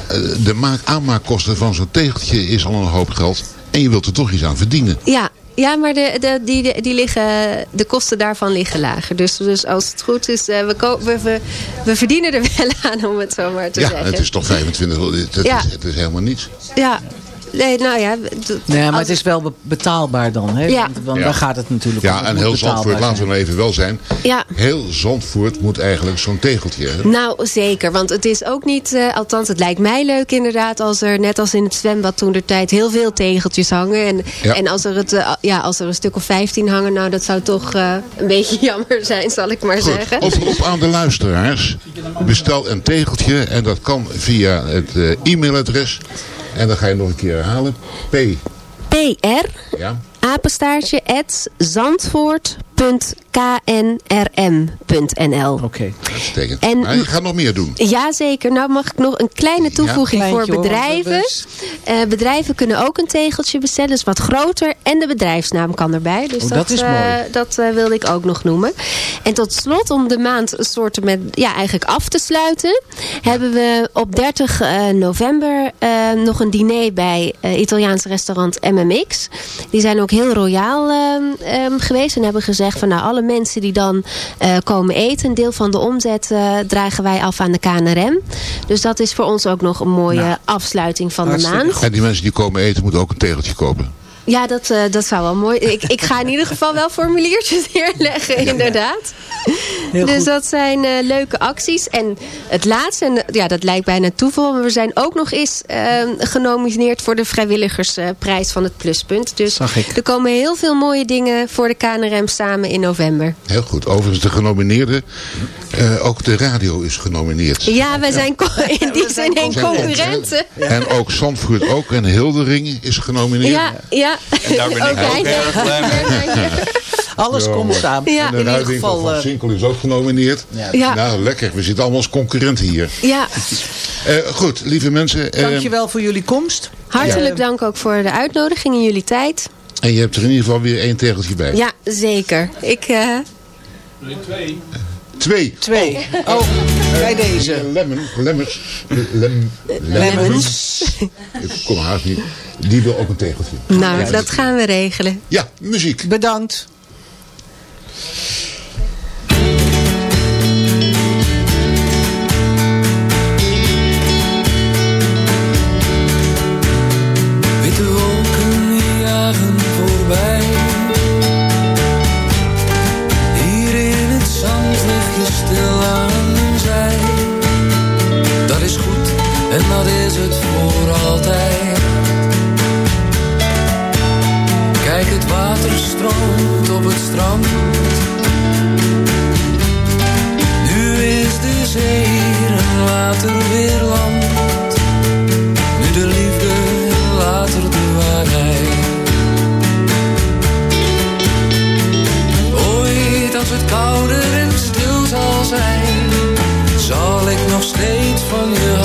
Speaker 8: Eh, De maak, aanmaakkosten van zo'n tegeltje is al een hoop geld. En je wilt er toch iets aan verdienen.
Speaker 10: Ja, ja maar de, de, die, die liggen, de kosten daarvan liggen lager. Dus, dus als het goed is, eh, we, we, we, we verdienen er wel aan om het zo maar te
Speaker 8: Ja,
Speaker 10: zeggen.
Speaker 8: het is toch 25 euro. Het, het
Speaker 10: Ja.
Speaker 8: is, het is helemaal niets.
Speaker 10: Ja, nee, nou ja.
Speaker 7: Nee, maar
Speaker 10: als-
Speaker 7: het is wel be- betaalbaar dan. Hè?
Speaker 10: Ja.
Speaker 7: Want,
Speaker 8: Ja.
Speaker 7: daar gaat het natuurlijk om.
Speaker 8: Ja,
Speaker 7: Het
Speaker 8: en heel Zandvoort, laten we nou even wel zijn.
Speaker 10: Ja.
Speaker 8: Heel Zandvoort moet eigenlijk zo'n tegeltje hebben.
Speaker 10: Nou, zeker. Want het is ook niet... eh, althans, het lijkt mij leuk inderdaad... als er, net als in het zwembad toen de tijd... heel veel tegeltjes hangen. En,
Speaker 8: Ja.
Speaker 10: en als, er het, eh, ja, als er een stuk of 15 hangen... nou, dat zou toch eh, een beetje jammer zijn, zal ik maar zeggen.
Speaker 8: Goed, oproep aan de luisteraars. Bestel een tegeltje en dat kan via het eh, e-mailadres. En dan ga je nog een keer herhalen. P.
Speaker 10: PR,
Speaker 8: Ja.
Speaker 10: apenstaartje, at zandvoort.knrm.nl
Speaker 7: Oké.
Speaker 8: Uitstekend.
Speaker 10: En-
Speaker 8: maar je gaat nog meer doen.
Speaker 10: Jazeker. Nou mag ik nog een kleine toevoeging voor
Speaker 7: hoor,
Speaker 10: bedrijven. Eh, bedrijven kunnen ook een tegeltje bestellen. Dat is wat groter. En de bedrijfsnaam kan erbij. Dus
Speaker 7: Oh, dat is
Speaker 10: eh,
Speaker 7: mooi.
Speaker 10: dat eh, wilde ik ook nog noemen. En tot slot, om de maand met, ja, eigenlijk af te sluiten... hebben we op 30 eh, november eh, nog een diner bij eh Italiaans restaurant MMX. Die zijn ook heel royaal geweest. En hebben gezegd van nou, alle mensen die dan eh, komen eten... een deel van de omzet eh, dragen wij af aan de KNRM. Dus dat is voor ons ook nog een mooie
Speaker 7: Nou,
Speaker 10: afsluiting van de maand.
Speaker 8: En die mensen die komen eten moeten ook een tegeltje kopen.
Speaker 10: Ja, dat, eh, dat zou wel mooi. Ik, ik ga in ieder geval wel formuliertjes neerleggen, inderdaad.
Speaker 7: Heel
Speaker 10: dus
Speaker 7: goed.
Speaker 10: dat zijn eh, leuke acties. En het laatste, en ja, dat lijkt bijna toeval, maar we zijn ook nog eens eh, genomineerd voor de vrijwilligersprijs van het Pluspunt. Dus
Speaker 7: Zag ik.
Speaker 10: er komen heel veel mooie dingen voor de KNRM samen in november.
Speaker 8: Heel goed. Overigens de genomineerden. eh, ook de radio is genomineerd.
Speaker 10: Ja, wij zijn in die zin een concurrenten.
Speaker 8: En ook Zandvoort ook. En Hildering is genomineerd.
Speaker 10: Ja, ja.
Speaker 9: En daar ben ik
Speaker 10: ook wij.
Speaker 9: erg blij mee.
Speaker 7: Alles
Speaker 8: Ja,
Speaker 7: komt samen.
Speaker 10: Ja.
Speaker 8: En de
Speaker 7: ieder geval...
Speaker 8: van
Speaker 7: eh,
Speaker 8: Sinkel is ook genomineerd.
Speaker 10: Ja.
Speaker 8: Nou, lekker. We zitten allemaal als concurrenten hier.
Speaker 10: Ja,
Speaker 8: Eh, goed, lieve mensen. eh,
Speaker 7: Dankjewel voor jullie komst.
Speaker 10: hartelijk dank ook voor de uitnodiging en jullie tijd.
Speaker 8: en je hebt er in ieder geval weer één tegeltje bij.
Speaker 10: Ja, zeker. Ik, eh,
Speaker 8: Twee.
Speaker 7: Twee. Oh, bij deze.
Speaker 8: Lemon, lemmers, lem,
Speaker 7: Lemons.
Speaker 8: Ik kom haast niet. Die wil ook een tegeltje.
Speaker 10: Nou,
Speaker 8: Ja,
Speaker 10: dat gaan we regelen.
Speaker 8: Ja, muziek.
Speaker 7: Bedankt.
Speaker 11: Op het strand. Nu is de zee en later weer land. Nu de liefde, later de waarheid. Ooit als het kouder en stil zal zijn, zal ik nog steeds van je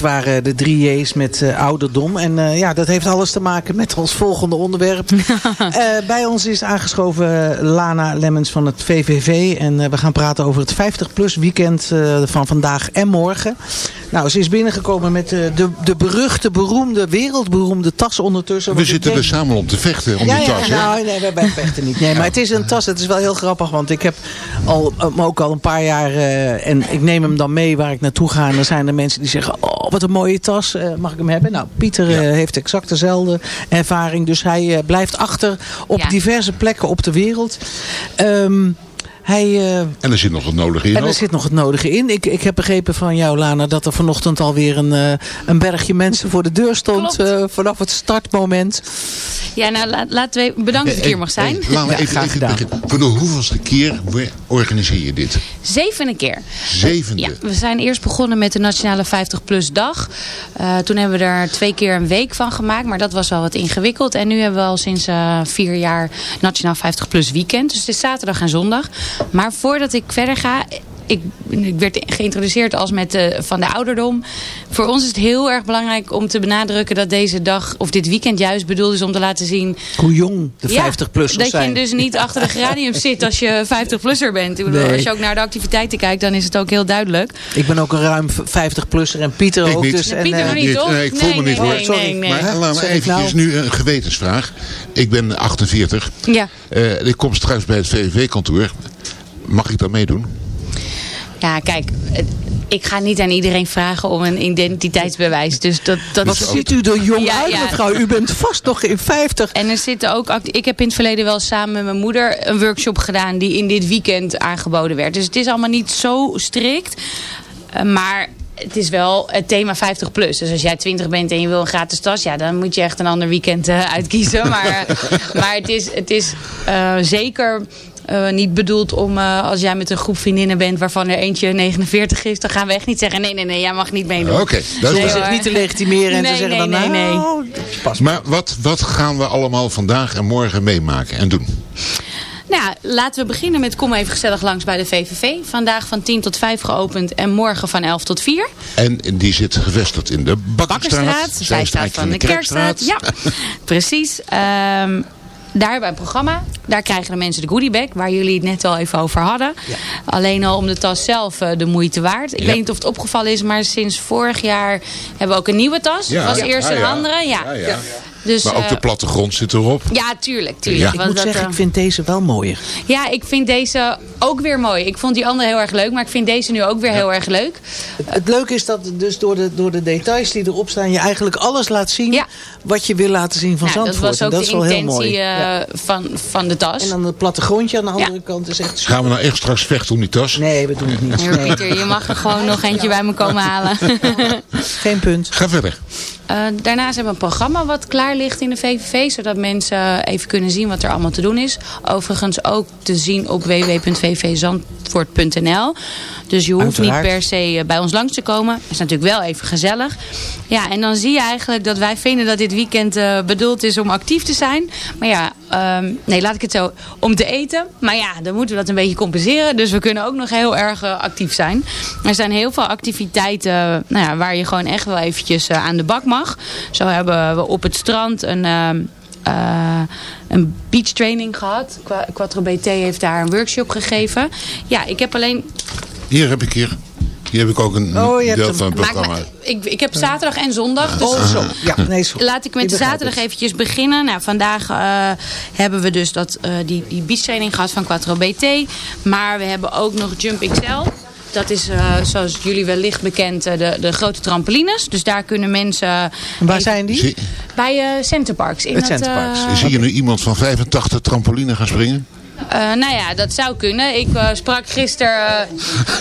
Speaker 7: Dit waren de drie J's met eh, ouderdom. En eh, ja, dat heeft alles te maken met ons volgende onderwerp. Eh, bij ons is aangeschoven Lana Lemmens van het VVV. En we gaan praten over het 50-plus weekend eh, van vandaag en morgen. Nou, ze is binnengekomen met eh, de, de beruchte, beroemde, wereldberoemde tas ondertussen.
Speaker 8: We zitten er samen om te vechten, om
Speaker 7: ja,
Speaker 8: die
Speaker 7: ja,
Speaker 8: tas. hè?
Speaker 7: nou, nee, wij, wij vechten niet. Nee, maar het is een tas. Het is wel heel grappig, want ik heb al, hem ook al een paar jaar... eh, en ik neem hem dan mee waar ik naartoe ga. En dan zijn er mensen die zeggen... Oh, wat een mooie tas. eh, mag ik hem hebben? Nou, Pieter eh, heeft exact dezelfde ervaring. Dus hij eh, blijft achter op
Speaker 12: Ja.
Speaker 7: diverse plekken op de wereld. Ehm, Hij, eh,
Speaker 8: En er zit nog het nodige in
Speaker 7: en er
Speaker 8: ook.
Speaker 7: zit nog het nodige in. Ik, ik heb begrepen van jou, Lana, dat er vanochtend alweer een, eh, een bergje mensen voor de deur stond. eh, vanaf het startmoment.
Speaker 12: Ja, nou la- laten we bedankt dat ik hier mag zijn.
Speaker 8: Hey, laten we even, even beginnen. Voor de hoeveelste keer organiseer je dit?
Speaker 12: Zevende keer.
Speaker 8: Zevende.
Speaker 12: Ja, we zijn eerst begonnen met de Nationale 50PLUS dag. Eh, toen hebben we er twee keer een week van gemaakt. Maar dat was wel wat ingewikkeld. En nu hebben we al sinds eh, vier jaar Nationaal 50PLUS weekend. Dus het is zaterdag en zondag. Maar voordat ik verder ga... Ik, ik werd geïntroduceerd als met de, van de ouderdom. Voor ons is het heel erg belangrijk om te benadrukken dat deze dag of dit weekend juist bedoeld is om te laten zien
Speaker 7: Hoe jong de
Speaker 12: ja,
Speaker 7: 50-plussers
Speaker 12: Dat
Speaker 7: zijn.
Speaker 12: je dus niet achter de geranium zit als je 50-plusser bent. Ik bedoel,
Speaker 7: Nee.
Speaker 12: Als je ook naar de activiteiten kijkt, dan is het ook heel duidelijk.
Speaker 7: Ik ben ook een ruim 50-plusser en Pieter
Speaker 8: Ik
Speaker 7: ook.
Speaker 8: niet.
Speaker 7: Dus, en,
Speaker 12: Pieter
Speaker 7: eh,
Speaker 12: nog niet, toch?
Speaker 8: Nee, ik voel
Speaker 12: Nee,
Speaker 8: me niet hoor.
Speaker 12: nee, nee, nee.
Speaker 8: Maar laat me eventjes
Speaker 7: nou?
Speaker 8: nu een gewetensvraag. Ik ben 48.
Speaker 12: Ja.
Speaker 8: Eh, ik kom straks bij het VVV-kantoor. Mag ik daar meedoen?
Speaker 12: Ja, kijk, ik ga niet aan iedereen vragen om een identiteitsbewijs. Dus dat, dat
Speaker 7: Wat ziet u er jong
Speaker 12: Ja,
Speaker 7: uit,
Speaker 12: ja.
Speaker 7: mevrouw? U bent vast nog in 50.
Speaker 12: En er zitten ook, ik heb in het verleden wel samen met mijn moeder een workshop gedaan die in dit weekend aangeboden werd. Dus het is allemaal niet zo strikt. Eh, maar het is wel het thema 50 plus. Dus als jij 20 bent en je wil een gratis tas, ja, dan moet je echt een ander weekend eh, uitkiezen. Maar, maar het is, het is eh, zeker. Eh, niet bedoeld om eh, als jij met een groep vriendinnen bent waarvan er eentje 49 is, dan gaan we echt niet zeggen nee, nee, nee, jij mag niet meedoen.
Speaker 8: Oké, dat is
Speaker 7: zich niet te legitimeren en
Speaker 12: Nee,
Speaker 7: te zeggen
Speaker 12: nee,
Speaker 7: dan,
Speaker 12: nee,
Speaker 7: nou,
Speaker 8: Maar wat, wat gaan we allemaal vandaag en morgen meemaken en doen?
Speaker 12: Nou, ja, laten we beginnen met kom even gezellig langs bij de VVV. Vandaag van 10 tot 5 geopend en morgen van 11 tot 4.
Speaker 8: En die zit gevestigd in de Bakkerstraat.
Speaker 12: Bakkerstraat, zijstraat van de Kerkstraat. Ja, precies. Ehm, daar hebben we een programma. Daar krijgen de mensen de goodiebag, waar jullie het net al even over hadden. Alleen al om de tas zelf eh, de moeite waard. Ik
Speaker 8: Ja.
Speaker 12: weet niet of het opgevallen is, maar sinds vorig jaar hebben we ook een nieuwe tas.
Speaker 8: Ja.
Speaker 12: was
Speaker 8: Ja.
Speaker 12: eerst een
Speaker 8: ja.
Speaker 12: andere. Ja.
Speaker 8: Ja, ja.
Speaker 12: Dus,
Speaker 8: maar ook
Speaker 12: eh,
Speaker 8: de plattegrond zit erop.
Speaker 12: Ja, tuurlijk. tuurlijk.
Speaker 8: Ja.
Speaker 7: Ik
Speaker 12: Want
Speaker 7: moet
Speaker 12: dat,
Speaker 7: zeggen,
Speaker 12: eh,
Speaker 7: ik vind deze wel mooier.
Speaker 12: ja, ik vind deze ook weer mooi. Ik vond die andere heel erg leuk, maar ik vind deze nu ook weer heel erg leuk.
Speaker 7: Het, het leuke is dat dus door de, door de details die erop staan... je eigenlijk alles laat zien wat je wil laten zien van
Speaker 12: Nou, dat
Speaker 7: Zandvoort.
Speaker 12: was ook
Speaker 7: dat
Speaker 12: de
Speaker 7: is wel heel mooi.
Speaker 12: intentie eh, van, van de tas.
Speaker 7: En dan het plattegrondje aan de andere kant is echt...
Speaker 8: Gaan we nou echt straks vechten om die tas?
Speaker 7: Nee, we doen het niet.
Speaker 12: Heer Pieter, je mag er gewoon nog eentje bij me komen halen.
Speaker 7: Geen punt.
Speaker 8: Ga verder.
Speaker 12: Eh, daarnaast hebben we een programma wat klaar ligt in de VVV. Zodat mensen even kunnen zien wat er allemaal te doen is. Overigens ook te zien op www.vvzandvoort.nl. Dus je hoeft
Speaker 7: Uiteraard.
Speaker 12: niet per se eh, bij ons langs te komen. Is natuurlijk wel even gezellig. Ja, en dan zie je eigenlijk dat wij vinden dat dit weekend eh, bedoeld is om actief te zijn. Maar ja, ehm, nee, laat ik het zo. Om te eten. Maar ja, dan moeten we dat een beetje compenseren. Dus we kunnen ook nog heel erg eh, actief zijn. Er zijn heel veel activiteiten nou ja, waar je gewoon echt wel eventjes eh, aan de bak mag. Zo hebben we op het strand een... eh, een beach training gehad. Qua- Quattro BT heeft daar een workshop gegeven. Ja, ik heb alleen
Speaker 8: Hier heb ik hier. Hier heb ik ook een
Speaker 7: Oh,
Speaker 8: deel
Speaker 7: hem.
Speaker 8: van het programma.
Speaker 12: me- ik, ik heb zaterdag en zondag. Dus
Speaker 7: Oh, zo. Ja, nee, is goed.
Speaker 12: Laat ik met
Speaker 7: Ik
Speaker 12: de zaterdag
Speaker 7: het.
Speaker 12: eventjes beginnen. Nou, vandaag eh, hebben we dus dat, eh, die, die beachtraining gehad van Quattro BT. Maar we hebben ook nog Jump XL. Dat is, eh, zoals jullie wellicht bekend, de, de grote trampolines. Dus daar kunnen mensen...
Speaker 7: En waar zijn die?
Speaker 12: Bij eh Centerparks. In
Speaker 7: Het
Speaker 12: dat,
Speaker 7: Centerparks.
Speaker 8: zie je nu iemand van 85 trampoline gaan springen?
Speaker 12: Eh, nou ja, dat zou kunnen. Ik eh, sprak gisteren...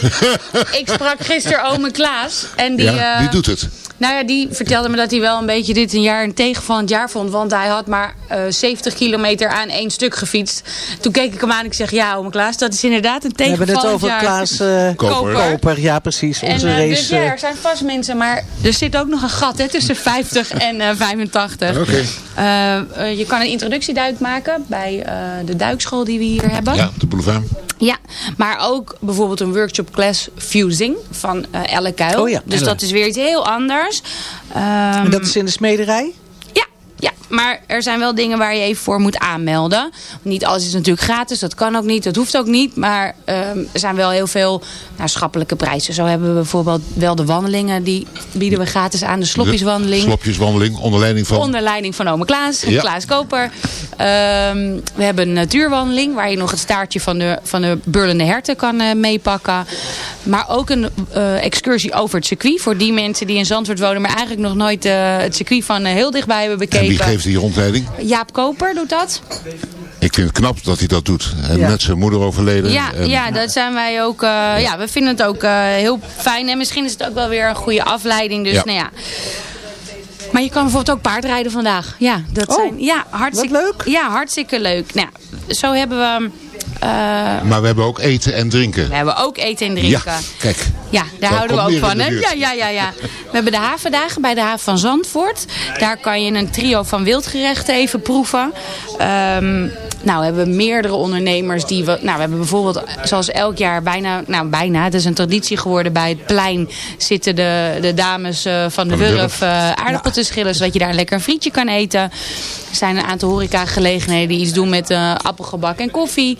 Speaker 12: ik sprak gisteren ome Klaas. En die,
Speaker 8: ja,
Speaker 12: eh,
Speaker 8: die doet het.
Speaker 12: Nou ja, die vertelde me dat hij wel een beetje dit een jaar een tegen van het jaar vond. Want hij had maar eh 70 kilometer aan één stuk gefietst. Toen keek ik hem aan en ik zeg, ja, ome Klaas, dat is inderdaad een
Speaker 7: We
Speaker 12: tegen
Speaker 7: hebben
Speaker 12: van
Speaker 7: het
Speaker 12: het
Speaker 7: over
Speaker 12: jaar.
Speaker 7: Klaas eh,
Speaker 8: Koper.
Speaker 7: Koper. Ja, precies.
Speaker 12: En,
Speaker 7: Onze
Speaker 12: eh,
Speaker 7: race.
Speaker 12: dus ja,
Speaker 7: eh,
Speaker 12: er zijn vast mensen, maar er zit ook nog een gat hè, tussen 50 en eh 85.
Speaker 8: Oké.
Speaker 12: Eh, eh, je kan een introductieduik maken bij eh, de duikschool die we hier hebben.
Speaker 8: Ja, de boulevard.
Speaker 12: Ja, maar ook bijvoorbeeld een workshop class fusing van eh Elle Kuil.
Speaker 7: Oh ja,
Speaker 12: dus
Speaker 7: Elle.
Speaker 12: dat is weer iets heel anders. Ehm,
Speaker 7: en dat is in de smederij?
Speaker 12: Ja, maar er zijn wel dingen waar je even voor moet aanmelden. Niet alles is natuurlijk gratis, dat kan ook niet, dat hoeft ook niet. Maar ehm, er zijn wel heel veel nou, schappelijke prijzen. Zo hebben we bijvoorbeeld wel de wandelingen, die bieden we gratis aan. De slopjeswandeling.
Speaker 8: De Slopjeswandeling, onder leiding van...
Speaker 12: Onder leiding van ome Klaas,
Speaker 8: Ja.
Speaker 12: Klaas Koper. Ehm, we hebben een natuurwandeling waar je nog het staartje van de, van de burlende herten kan eh, meepakken. Maar ook een eh, excursie over het circuit. Voor die mensen die in Zandvoort wonen, maar eigenlijk nog nooit eh, het circuit van heel dichtbij hebben
Speaker 8: En
Speaker 12: bekeken.
Speaker 8: Wie geeft die rondleiding?
Speaker 12: Jaap Koper doet dat.
Speaker 8: Ik vind het knap dat hij dat doet. En
Speaker 12: Ja.
Speaker 8: Net zijn moeder overleden.
Speaker 12: Ja,
Speaker 8: En-
Speaker 12: ja, dat zijn wij ook. eh, ja. we vinden het ook eh, heel fijn. En misschien is het ook wel weer een goede afleiding. Dus
Speaker 8: Ja.
Speaker 12: nou ja. Maar je kan bijvoorbeeld ook paardrijden vandaag. Ja, dat zijn, ja hartstikke leuk. Ja, hartstikke leuk. Nou, zo hebben we. Eh,
Speaker 8: Maar we hebben ook eten en drinken.
Speaker 12: we hebben ook eten en drinken.
Speaker 8: Ja, kijk.
Speaker 12: Ja, daar houden we ook van. Hè? Ja, ja, ja, ja. We hebben de havendagen bij de haven van Zandvoort. Daar kan je een trio van wildgerechten even proeven. Ehm, nou, we hebben meerdere ondernemers die we... Nou, we hebben bijvoorbeeld, zoals elk jaar bijna... Nou, bijna, het is een traditie geworden. Bij het plein zitten de, de dames eh, van de Wurf
Speaker 13: Wurf.
Speaker 12: eh, aardappel te schillen. Zodat je daar lekker een frietje kan eten. Er zijn een aantal horecagelegenheden die iets doen met appelgebak en koffie.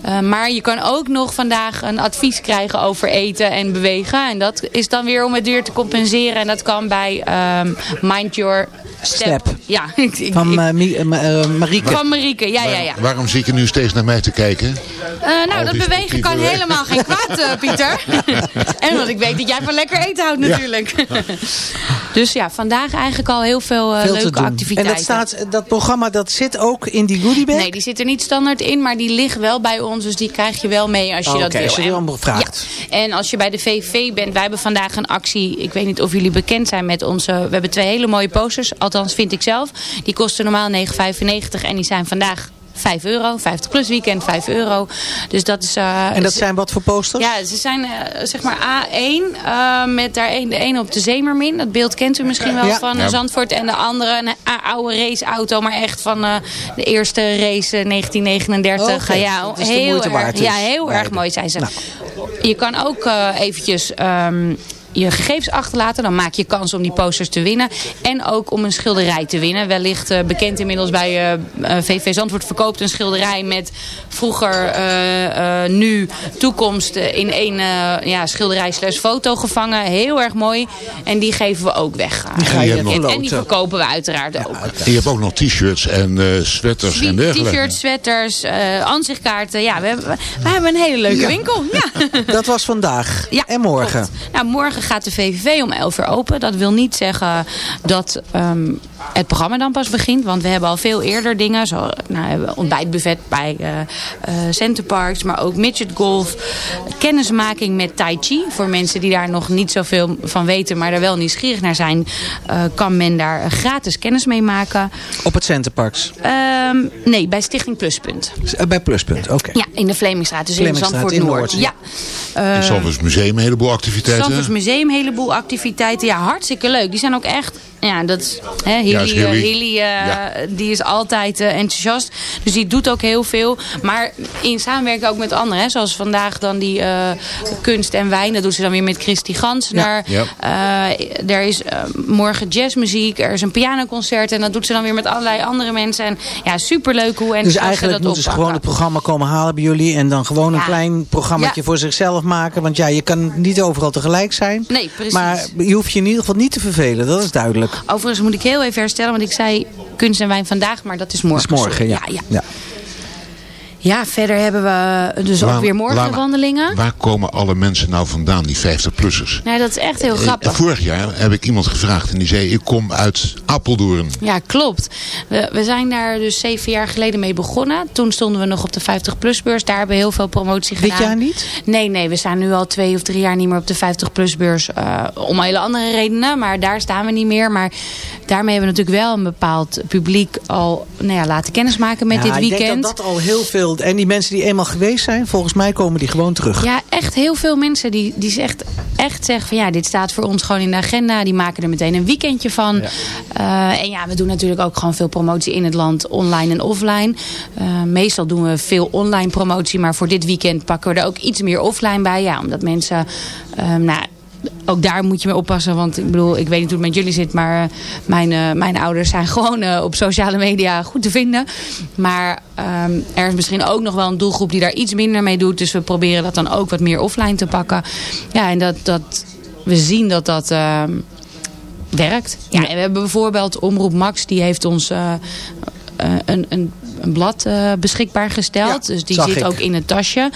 Speaker 12: Eh, maar je kan ook nog vandaag een advies krijgen over eten en bewegen. En dat is dan weer om het weer te compenseren. En dat kan bij ehm, Mind Your Step.
Speaker 7: Step.
Speaker 12: Ja, ik, ik-
Speaker 7: Van eh, Marieke.
Speaker 12: van Marieke, ja, ja, ja.
Speaker 8: Waarom zit je nu steeds naar mij te kijken?
Speaker 12: Eh, nou,
Speaker 8: Al
Speaker 12: dat bewegen kan helemaal geen kwaad, eh, Pieter. en want ik weet dat jij van lekker eten houdt
Speaker 7: Ja.
Speaker 12: natuurlijk. dus ja, vandaag eigenlijk al heel veel,
Speaker 7: Veel te
Speaker 12: leuke activiteiten.
Speaker 7: En dat, staat, dat programma dat zit ook in die goodiebag?
Speaker 12: Nee, die zit er niet standaard in, maar die ligt wel bij ons. Dus die krijg je wel mee als je
Speaker 7: Oh,
Speaker 12: dat
Speaker 7: oké,
Speaker 12: wil.
Speaker 7: als je vraagt.
Speaker 12: Ja. En als je bij de VV bent, wij hebben vandaag een actie. Ik weet niet of jullie bekend zijn met onze... We hebben twee hele mooie posters, althans vind ik zelf. Die kosten normaal 9,95 en die zijn vandaag... 5 euro, 50 plus weekend 5 euro. Dus dat is... eh,
Speaker 7: En dat zijn wat voor posters?
Speaker 12: ja, ze zijn eh, zeg maar A1 eh, met daar een, de ene op de Zeemermin. Dat beeld kent u misschien wel
Speaker 7: Ja.
Speaker 12: van
Speaker 7: Ja.
Speaker 12: Zandvoort. En de andere een oude raceauto, maar echt van eh, de eerste race eh, 1939.
Speaker 7: Oké,
Speaker 12: ja,
Speaker 7: dat is de
Speaker 12: heel
Speaker 7: moeite
Speaker 12: erg,
Speaker 7: waard dus.
Speaker 12: Ja, heel erg mooi zijn ze.
Speaker 7: Nou.
Speaker 12: Je kan ook eh, eventjes... ehm, je gegevens achterlaten. Dan maak je kans om die posters te winnen. En ook om een schilderij te winnen. Wellicht eh, bekend inmiddels bij eh, eh, VV Zandvoort verkoopt een schilderij met vroeger, eh, eh, nu, toekomst in één eh, ja, schilderij slash foto gevangen. Heel erg mooi. En die geven we ook weg.
Speaker 8: Die ga je
Speaker 12: en, en die verkopen we uiteraard ook.
Speaker 8: En je hebt ook nog t-shirts en eh sweaters en dergelijke.
Speaker 12: T-shirts, sweaters, eh aanzichtkaarten. Ja, we hebben, we hebben een hele leuke
Speaker 7: Ja.
Speaker 12: winkel. Ja.
Speaker 7: Dat was vandaag.
Speaker 12: Ja,
Speaker 7: en morgen.
Speaker 12: Nou, morgen gaat de VVV om 11 uur open. Dat wil niet zeggen dat ehm, het programma dan pas begint. Want we hebben al veel eerder dingen. Zo, nou, we hebben ontbijtbuffet bij eh eh, Centerparks. Maar ook midget golf. Kennismaking met Tai Chi. Voor mensen die daar nog niet zoveel van weten. Maar daar wel nieuwsgierig naar zijn. eh, kan men daar gratis kennis mee maken.
Speaker 7: Op het Centerparks.
Speaker 12: Ehm, nee, bij Stichting Pluspunt.
Speaker 7: Bij Pluspunt, oké.
Speaker 12: Ja, in de Vlemingstraat. Dus in Zandvoort
Speaker 7: in
Speaker 12: Noord.
Speaker 7: Noord,
Speaker 12: Ja.
Speaker 8: In Zandvoorts Museum een heleboel activiteiten.
Speaker 12: Zandvoorts Museum, een heleboel activiteiten. Ja, hartstikke leuk. Die zijn ook echt... Ja, dat is... Hè, Hilly,
Speaker 8: Ja, is Hilly.
Speaker 12: eh, eh, die is altijd eh, enthousiast. Dus die doet ook heel veel. Maar in samenwerking ook met anderen. Hè, zoals vandaag dan die eh, kunst en wijn. Dat doet ze dan weer met Christy Gansner.
Speaker 13: Ja.
Speaker 12: Eh, er is morgen jazzmuziek. Er is een pianoconcert. En dat doet ze dan weer met allerlei andere mensen. En ja, superleuk hoe
Speaker 7: Dus
Speaker 12: enthousiast ze
Speaker 7: eigenlijk
Speaker 12: dat
Speaker 7: moeten ze gewoon het programma komen halen bij jullie. En dan gewoon een
Speaker 12: Ja.
Speaker 7: klein programmaatje
Speaker 12: Ja.
Speaker 7: voor zichzelf maken. Want ja, je kan niet overal tegelijk zijn.
Speaker 12: Nee, precies.
Speaker 7: Maar je hoeft je in ieder geval niet te vervelen. Dat is duidelijk.
Speaker 12: Overigens moet ik heel even herstellen, want ik zei kunst en wijn vandaag, maar dat is morgen.
Speaker 7: Dat is morgen, ja.
Speaker 12: ja, ja.
Speaker 7: ja.
Speaker 12: Ja, verder hebben we dus
Speaker 8: Waar-
Speaker 12: ook weer morgen
Speaker 8: waar-
Speaker 12: wandelingen.
Speaker 8: Waar komen alle mensen nou vandaan, die 50-plussers?
Speaker 12: Nou, dat is echt heel grappig.
Speaker 8: Vorig jaar heb ik iemand gevraagd en die zei, ik kom uit Apeldoorn.
Speaker 12: Ja, klopt. We, we zijn daar dus zeven jaar geleden mee begonnen. Toen stonden we nog op de 50-plus-beurs. Daar hebben we heel veel promotie
Speaker 7: Dit
Speaker 12: gedaan.
Speaker 7: jaar niet?
Speaker 12: Nee, nee. We staan nu al twee of drie jaar niet meer op de 50-plus-beurs. eh, om hele andere redenen. Maar daar staan we niet meer. Maar daarmee hebben we natuurlijk wel een bepaald publiek al nou ja, laten kennismaken met
Speaker 7: Ja,
Speaker 12: dit
Speaker 7: Ik
Speaker 12: weekend.
Speaker 7: denk dat dat al heel veel... En die mensen die eenmaal geweest zijn, volgens mij komen die gewoon terug.
Speaker 12: Ja, echt heel veel mensen die, die echt, echt zeggen van ja, dit staat voor ons gewoon in de agenda. Die maken er meteen een weekendje van. Eh, en ja, we doen natuurlijk ook gewoon veel promotie in het land, online en offline. Eh, meestal doen we veel online promotie, maar voor dit weekend pakken we er ook iets meer offline bij. Ja, omdat mensen, eh, nou ook daar moet je mee oppassen. Want ik bedoel, ik weet niet hoe het met jullie zit. Maar eh, mijn, eh, mijn ouders zijn gewoon eh, op sociale media goed te vinden. Maar ehm, er is misschien ook nog wel een doelgroep die daar iets minder mee doet. Dus we proberen dat dan ook wat meer offline te pakken. Ja, en dat, dat we zien dat dat... ehm, werkt. Ja, en we hebben bijvoorbeeld Omroep Max, die heeft ons een, een, een blad beschikbaar gesteld.
Speaker 7: Ja,
Speaker 12: dus die zit
Speaker 7: ik.
Speaker 12: ook in het tasje.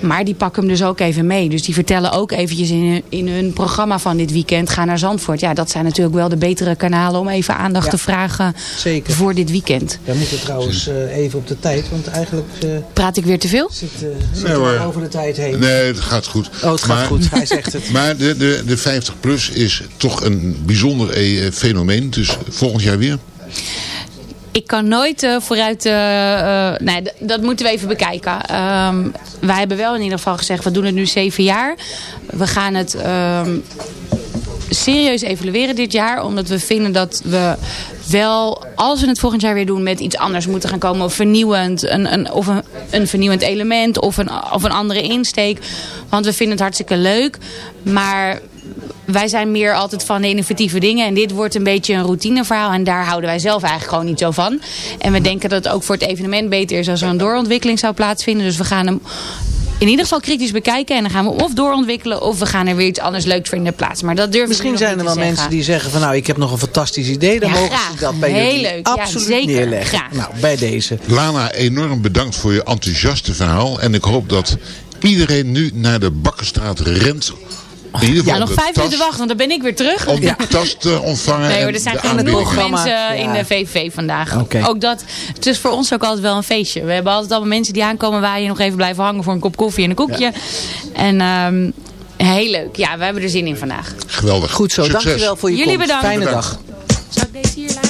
Speaker 12: Maar die pakken hem dus ook even mee. Dus die vertellen ook eventjes in hun, in hun programma van dit weekend... ga naar Zandvoort. Ja, dat zijn natuurlijk wel de betere kanalen om even aandacht
Speaker 7: Ja.
Speaker 12: te vragen
Speaker 7: Zeker.
Speaker 12: voor dit weekend.
Speaker 7: We moeten trouwens eh, even op de tijd, want eigenlijk eh,
Speaker 12: Praat ik weer te veel?
Speaker 7: zit, eh
Speaker 8: Nee,
Speaker 7: al over de tijd heen.
Speaker 8: Nee, het gaat goed.
Speaker 7: Oh, het gaat goed. Hij zegt het.
Speaker 8: Maar de, de, de 50PLUS is toch een bijzonder eh, fenomeen. Dus volgend jaar weer?
Speaker 12: Ik kan nooit eh, vooruit... eh, eh, nee, dat moeten we even bekijken. Ehm, wij hebben wel in ieder geval gezegd... we doen het nu zeven jaar. We gaan het ehm, serieus evalueren dit jaar. Omdat we vinden dat we wel... als we het volgend jaar weer doen... met iets anders moeten gaan komen. Of vernieuwend. Een, een, of een vernieuwend element. Of een, of een andere insteek. Want we vinden het hartstikke leuk. Maar wij zijn meer altijd van de innovatieve dingen. En dit wordt een beetje een routineverhaal. En daar houden wij zelf eigenlijk gewoon niet zo van. En we denken dat het ook voor het evenement beter is als er een doorontwikkeling zou plaatsvinden. Dus we gaan hem in ieder geval kritisch bekijken. En dan gaan we of doorontwikkelen of we gaan er weer iets anders leuks voor in de plaats. Maar dat durf ik
Speaker 7: Misschien zijn er wel mensen
Speaker 12: zeggen.
Speaker 7: die zeggen van nou ik heb nog een fantastisch idee. Dan
Speaker 12: Ja,
Speaker 7: mogen
Speaker 12: graag.
Speaker 7: ze dat bij
Speaker 12: Heel
Speaker 7: jullie
Speaker 12: leuk. Ja,
Speaker 7: absoluut
Speaker 12: zeker.
Speaker 7: neerleggen.
Speaker 12: Graag.
Speaker 7: Nou, bij deze.
Speaker 8: Lana, enorm bedankt voor je enthousiaste verhaal. En ik hoop dat iedereen nu naar de Bakkenstraat rent. In ieder geval
Speaker 12: Ja, nog vijf minuten wachten, want dan ben ik weer terug.
Speaker 8: Om de tas te ontvangen.
Speaker 12: Nee hoor, er zijn geen
Speaker 8: aanbiedingen.
Speaker 12: mensen in de VVV vandaag. Ook dat, het is voor ons ook altijd wel een feestje. We hebben altijd allemaal mensen die aankomen waar je nog even blijven hangen voor een kop koffie en een koekje. En ehm, heel leuk. Ja, we hebben er zin in vandaag.
Speaker 8: Geweldig.
Speaker 7: Goed zo,
Speaker 8: Succes.
Speaker 7: dankjewel voor je
Speaker 12: Jullie
Speaker 7: komst.
Speaker 12: bedankt.
Speaker 7: Fijne
Speaker 8: Bedankt.
Speaker 7: dag.
Speaker 12: Zal ik deze hier laten?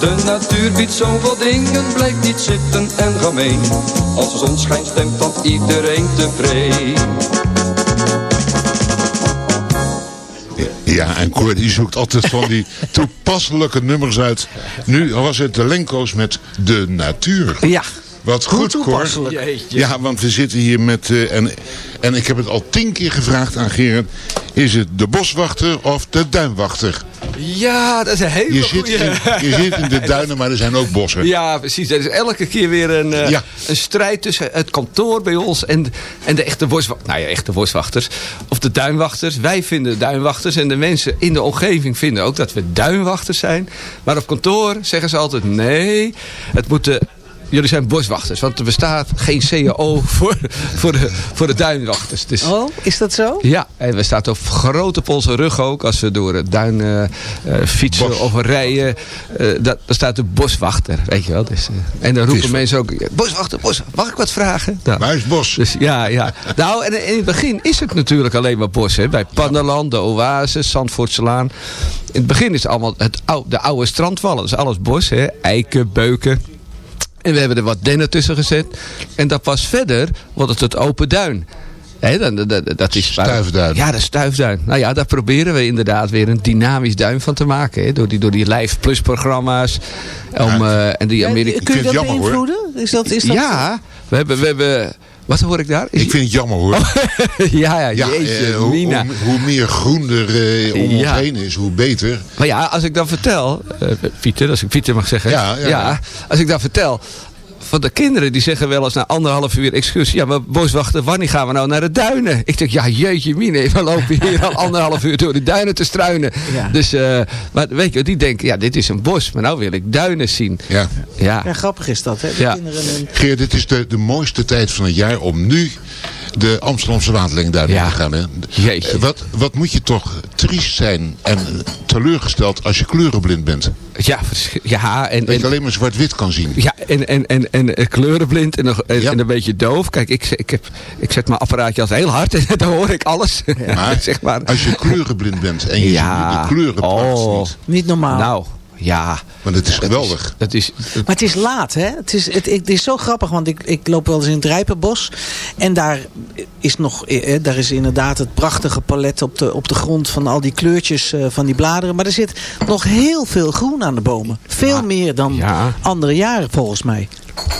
Speaker 13: De natuur biedt zoveel dingen, blijf niet zitten en ga mee. Als de zon schijnt stemt dat iedereen tevreden.
Speaker 8: Ja, en Cor die zoekt altijd van die toepasselijke nummers uit. Nu was het de Lenko's met de natuur.
Speaker 7: Ja.
Speaker 8: Wat goed.
Speaker 7: Jeetje.
Speaker 8: Ja, want we zitten hier met... eh, en, en ik heb het al tien keer gevraagd aan Gerard. Is het de boswachter of de duinwachter?
Speaker 14: Ja, dat is een hele
Speaker 8: Je zit, in, je zit in de duinen, maar er zijn ook bossen.
Speaker 14: Ja, precies. Er is elke keer weer een, eh,
Speaker 8: Ja.
Speaker 14: een strijd tussen het kantoor bij ons en, en de echte boswachters. Nou ja, echte boswachters. Of de duinwachters. Wij vinden duinwachters en de mensen in de omgeving vinden ook dat we duinwachters zijn. Maar op kantoor zeggen ze altijd nee, het moeten... Jullie zijn boswachters, want er bestaat geen CAO voor, voor, de, voor de duinwachters. Dus,
Speaker 7: Oh, is dat zo?
Speaker 14: ja, en we staan op grote polse rug ook. Als we door het duin eh, eh, fietsen
Speaker 8: Bos.
Speaker 14: of rijden. eh dat, daar staat de boswachter, weet je wel. Dus, en dan roepen mensen ook, boswachter, bos, mag ik wat vragen? Nou,
Speaker 8: bos.
Speaker 14: dus ja, ja. Nou, en in het begin is het natuurlijk alleen maar bos. Hè? Bij Pannerland, de Oase, Zandvoortselaan. In het begin is het allemaal het oude, de oude strandwallen. Dat is alles bos, hè? eiken, beuken. En we hebben er wat dennen tussen gezet. En dat pas verder wordt het het open duin. Hè, dan, dat, dat- dat is
Speaker 8: Stuifduin.
Speaker 14: Ja, de stuifduin. Nou ja, daar proberen we inderdaad weer een dynamisch duin van te maken. Hè, door, die, door die Live Plus programma's. Om, eh, en die Amerika
Speaker 7: Kun je dat
Speaker 8: jammer, hoor.
Speaker 7: beïnvloeden? Is dat, is dat
Speaker 14: ja, we hebben, we hebben Wat hoor ik daar?
Speaker 8: Ik vind het jammer hoor.
Speaker 14: ja, ja, jeetje,
Speaker 8: eh, hoe,
Speaker 14: Mina.
Speaker 8: hoe, hoe meer groen er eh, om ons
Speaker 14: Ja.
Speaker 8: heen is, hoe beter.
Speaker 14: Maar ja, als ik dan vertel, eh, Pieter, als ik Pieter mag zeggen.
Speaker 8: Ja, ja, ja.
Speaker 14: als ik dan vertel. Van de kinderen die zeggen wel eens na anderhalf uur excursie. Ja, maar boswachter, wanneer gaan we nou naar de duinen? Ik denk, ja jeetje mine, we lopen hier al anderhalf uur door de duinen te struinen.
Speaker 7: Ja.
Speaker 14: Dus, eh, maar weet je, die denken, ja dit is een bos, maar nou wil ik duinen zien.
Speaker 8: Ja.
Speaker 14: Ja,
Speaker 7: Ja, grappig is dat, hè? De
Speaker 14: Ja.
Speaker 7: kinderen
Speaker 8: Geert, dit is de, de mooiste tijd van het jaar om nu de Amsterdamse waterleiding daar
Speaker 14: Ja.
Speaker 8: te gaan. Hè?
Speaker 14: Jeetje.
Speaker 8: Eh, Wat, wat moet je toch triest zijn en teleurgesteld als je kleurenblind bent.
Speaker 14: Ja, ja en,
Speaker 8: Dat
Speaker 14: en,
Speaker 8: je alleen maar zwart-wit kan zien.
Speaker 14: Ja, en, en, en, en eh, kleurenblind en, een beetje doof. Kijk, ik, ik, heb, ik zet mijn apparaatje als heel hard en dan hoor ik alles.
Speaker 8: Maar,
Speaker 14: zeg maar.
Speaker 8: als je kleurenblind bent en je
Speaker 14: Ja.
Speaker 8: ziet de kleurenpracht
Speaker 14: Oh.
Speaker 8: niet.
Speaker 7: Niet normaal.
Speaker 14: Nou, ja.
Speaker 8: Maar dat is geweldig.
Speaker 14: Dat is,
Speaker 7: Maar het is laat, hè? Het is, het, het is zo grappig, want ik, ik loop wel eens in het Rijpenbos. En daar is, nog, eh, daar is inderdaad het prachtige palet op de, op de grond van al die kleurtjes eh, van die bladeren. Maar er zit nog heel veel groen aan de bomen. Veel meer dan
Speaker 14: Ja.
Speaker 7: andere jaren, volgens mij.